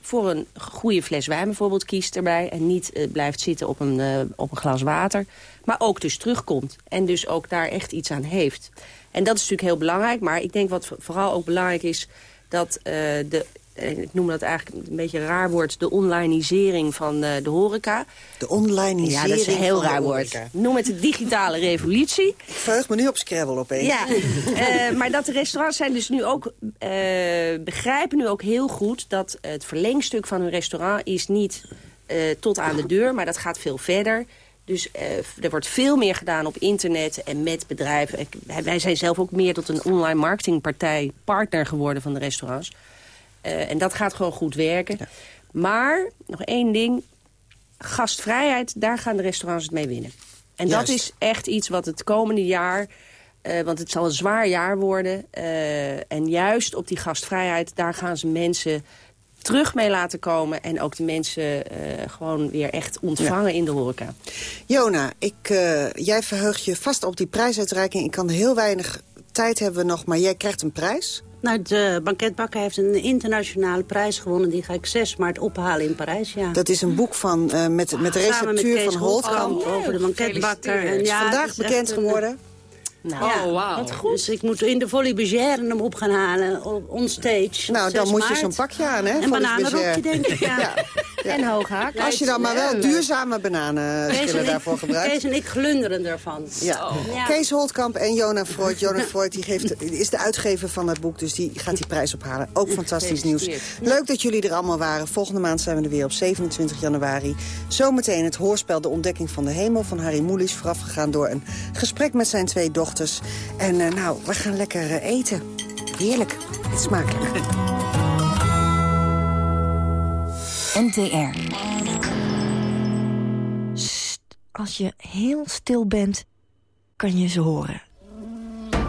voor een goede fles wijn bijvoorbeeld kiest erbij... en niet eh, blijft zitten op een, eh, op een glas water. Maar ook dus terugkomt. En dus ook daar echt iets aan heeft. En dat is natuurlijk heel belangrijk. Maar ik denk wat vooral ook belangrijk is... dat eh, de, ik noem dat eigenlijk een beetje een raar woord... de onlineisering van eh, de horeca. De onlineisering Ja, dat is een heel de raar woord. Noem het de digitale revolutie. Ik verheug me nu op Scrabble opeens. Ja, eh, maar dat de restaurants zijn dus nu ook, eh, begrijpen nu ook heel goed... dat het verlengstuk van hun restaurant is niet tot aan de deur... maar dat gaat veel verder. Dus er wordt veel meer gedaan op internet en met bedrijven. Wij zijn zelf ook meer tot een online marketingpartij partner geworden van de restaurants. Eh, en dat gaat gewoon goed werken. Maar, nog één ding. Gastvrijheid, daar gaan de restaurants het mee winnen. En dat is echt iets wat het komende jaar... eh, want het zal een zwaar jaar worden. eh, en juist op die gastvrijheid, daar gaan ze mensen terug mee laten komen. En ook de mensen gewoon weer echt ontvangen in de horeca. Jona, ik, jij verheugt je vast op die prijsuitreiking. Ik kan heel weinig tijd hebben nog, maar jij krijgt een prijs. Nou, de banketbakker heeft een internationale prijs gewonnen. Die ga ik 6 maart ophalen in Parijs, ja. Dat is een boek van, eh, met, met de met receptuur van Holtkamp. Over de banketbakker. En Is ja, vandaag het is bekend een- geworden. Nou, ja, wat goed. Dus ik moet in de Folie Bergère hem op gaan halen, op- on stage. Nou, dan 6 moet je zo'n pakje aan, hè? En bananenrokje, denk ik, ja. En hooghaak. Als je dan maar wel duurzame bananenschillen daarvoor ik, gebruikt. Kees en ik glunderen ervan. Ja. Ja. Kees Holtkamp en Jona Freud. Jona Freud die geeft, is de uitgever van het boek, dus die gaat die prijs ophalen. Ook fantastisch nieuws. Leuk dat jullie er allemaal waren. Volgende maand zijn we er weer op 27 januari. Zometeen het hoorspel De Ontdekking van de Hemel van Harry Moelis. Voorafgegaan door een gesprek met zijn twee dochters. En eh, nou, we gaan lekker eh, eten. Heerlijk. Het smakelijk. NTR. Als je heel stil bent, kan je ze horen.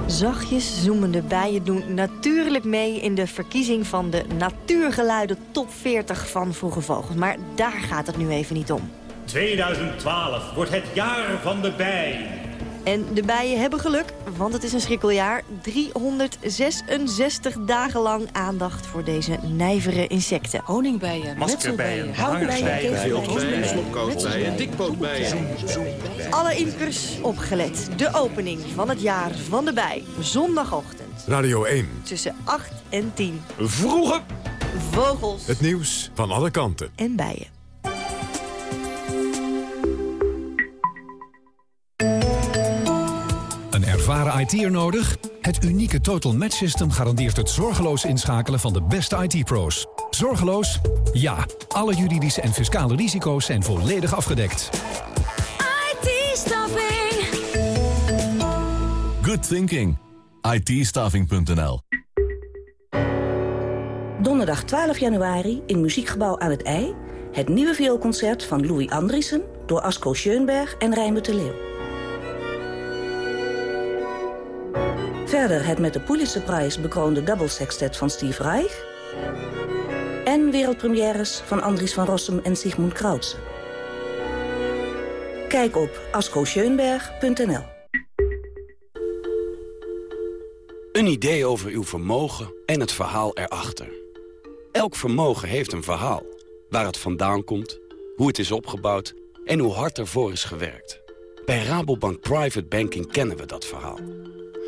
Zachtjes zoemende bijen doen natuurlijk mee in de verkiezing van de natuurgeluiden top 40 van Vroege Vogels. Maar daar gaat het nu even niet om. 2012 wordt het jaar van de bij. En de bijen hebben geluk, want het is een schrikkeljaar. 366 dagen lang aandacht voor deze nijvere insecten. Honingbijen, Maskerbijen, houtbijen, veeltjesbijen, slopkootbijen, dikpootbijen. Alle imkers opgelet. De opening van het jaar van de bij. Zondagochtend Radio 1. tussen 8 en 10. Vroege. Vogels Het nieuws van alle kanten. en bijen. IT'er nodig? Het unieke Total Match System garandeert het zorgeloos inschakelen van de beste IT-pro's. Zorgeloos? Ja. Alle juridische en fiscale risico's zijn volledig afgedekt. IT-staffing. Good thinking. it Donderdag 12 januari in Muziekgebouw aan het IJ... het nieuwe vioolconcert van Louis Andriessen... door Asko Schoenberg en Rijnbe de Leeuw. Verder het met de Pulitzerprijs bekroonde double sextet van Steve Reich... en wereldpremières van Andries van Rossum en Sigmund Krautsen. Kijk op ascoscheunberg.nl. Een idee over uw vermogen en het verhaal erachter. Elk vermogen heeft een verhaal. Waar het vandaan komt, hoe het is opgebouwd en hoe hard ervoor is gewerkt. Bij Rabobank Private Banking kennen we dat verhaal.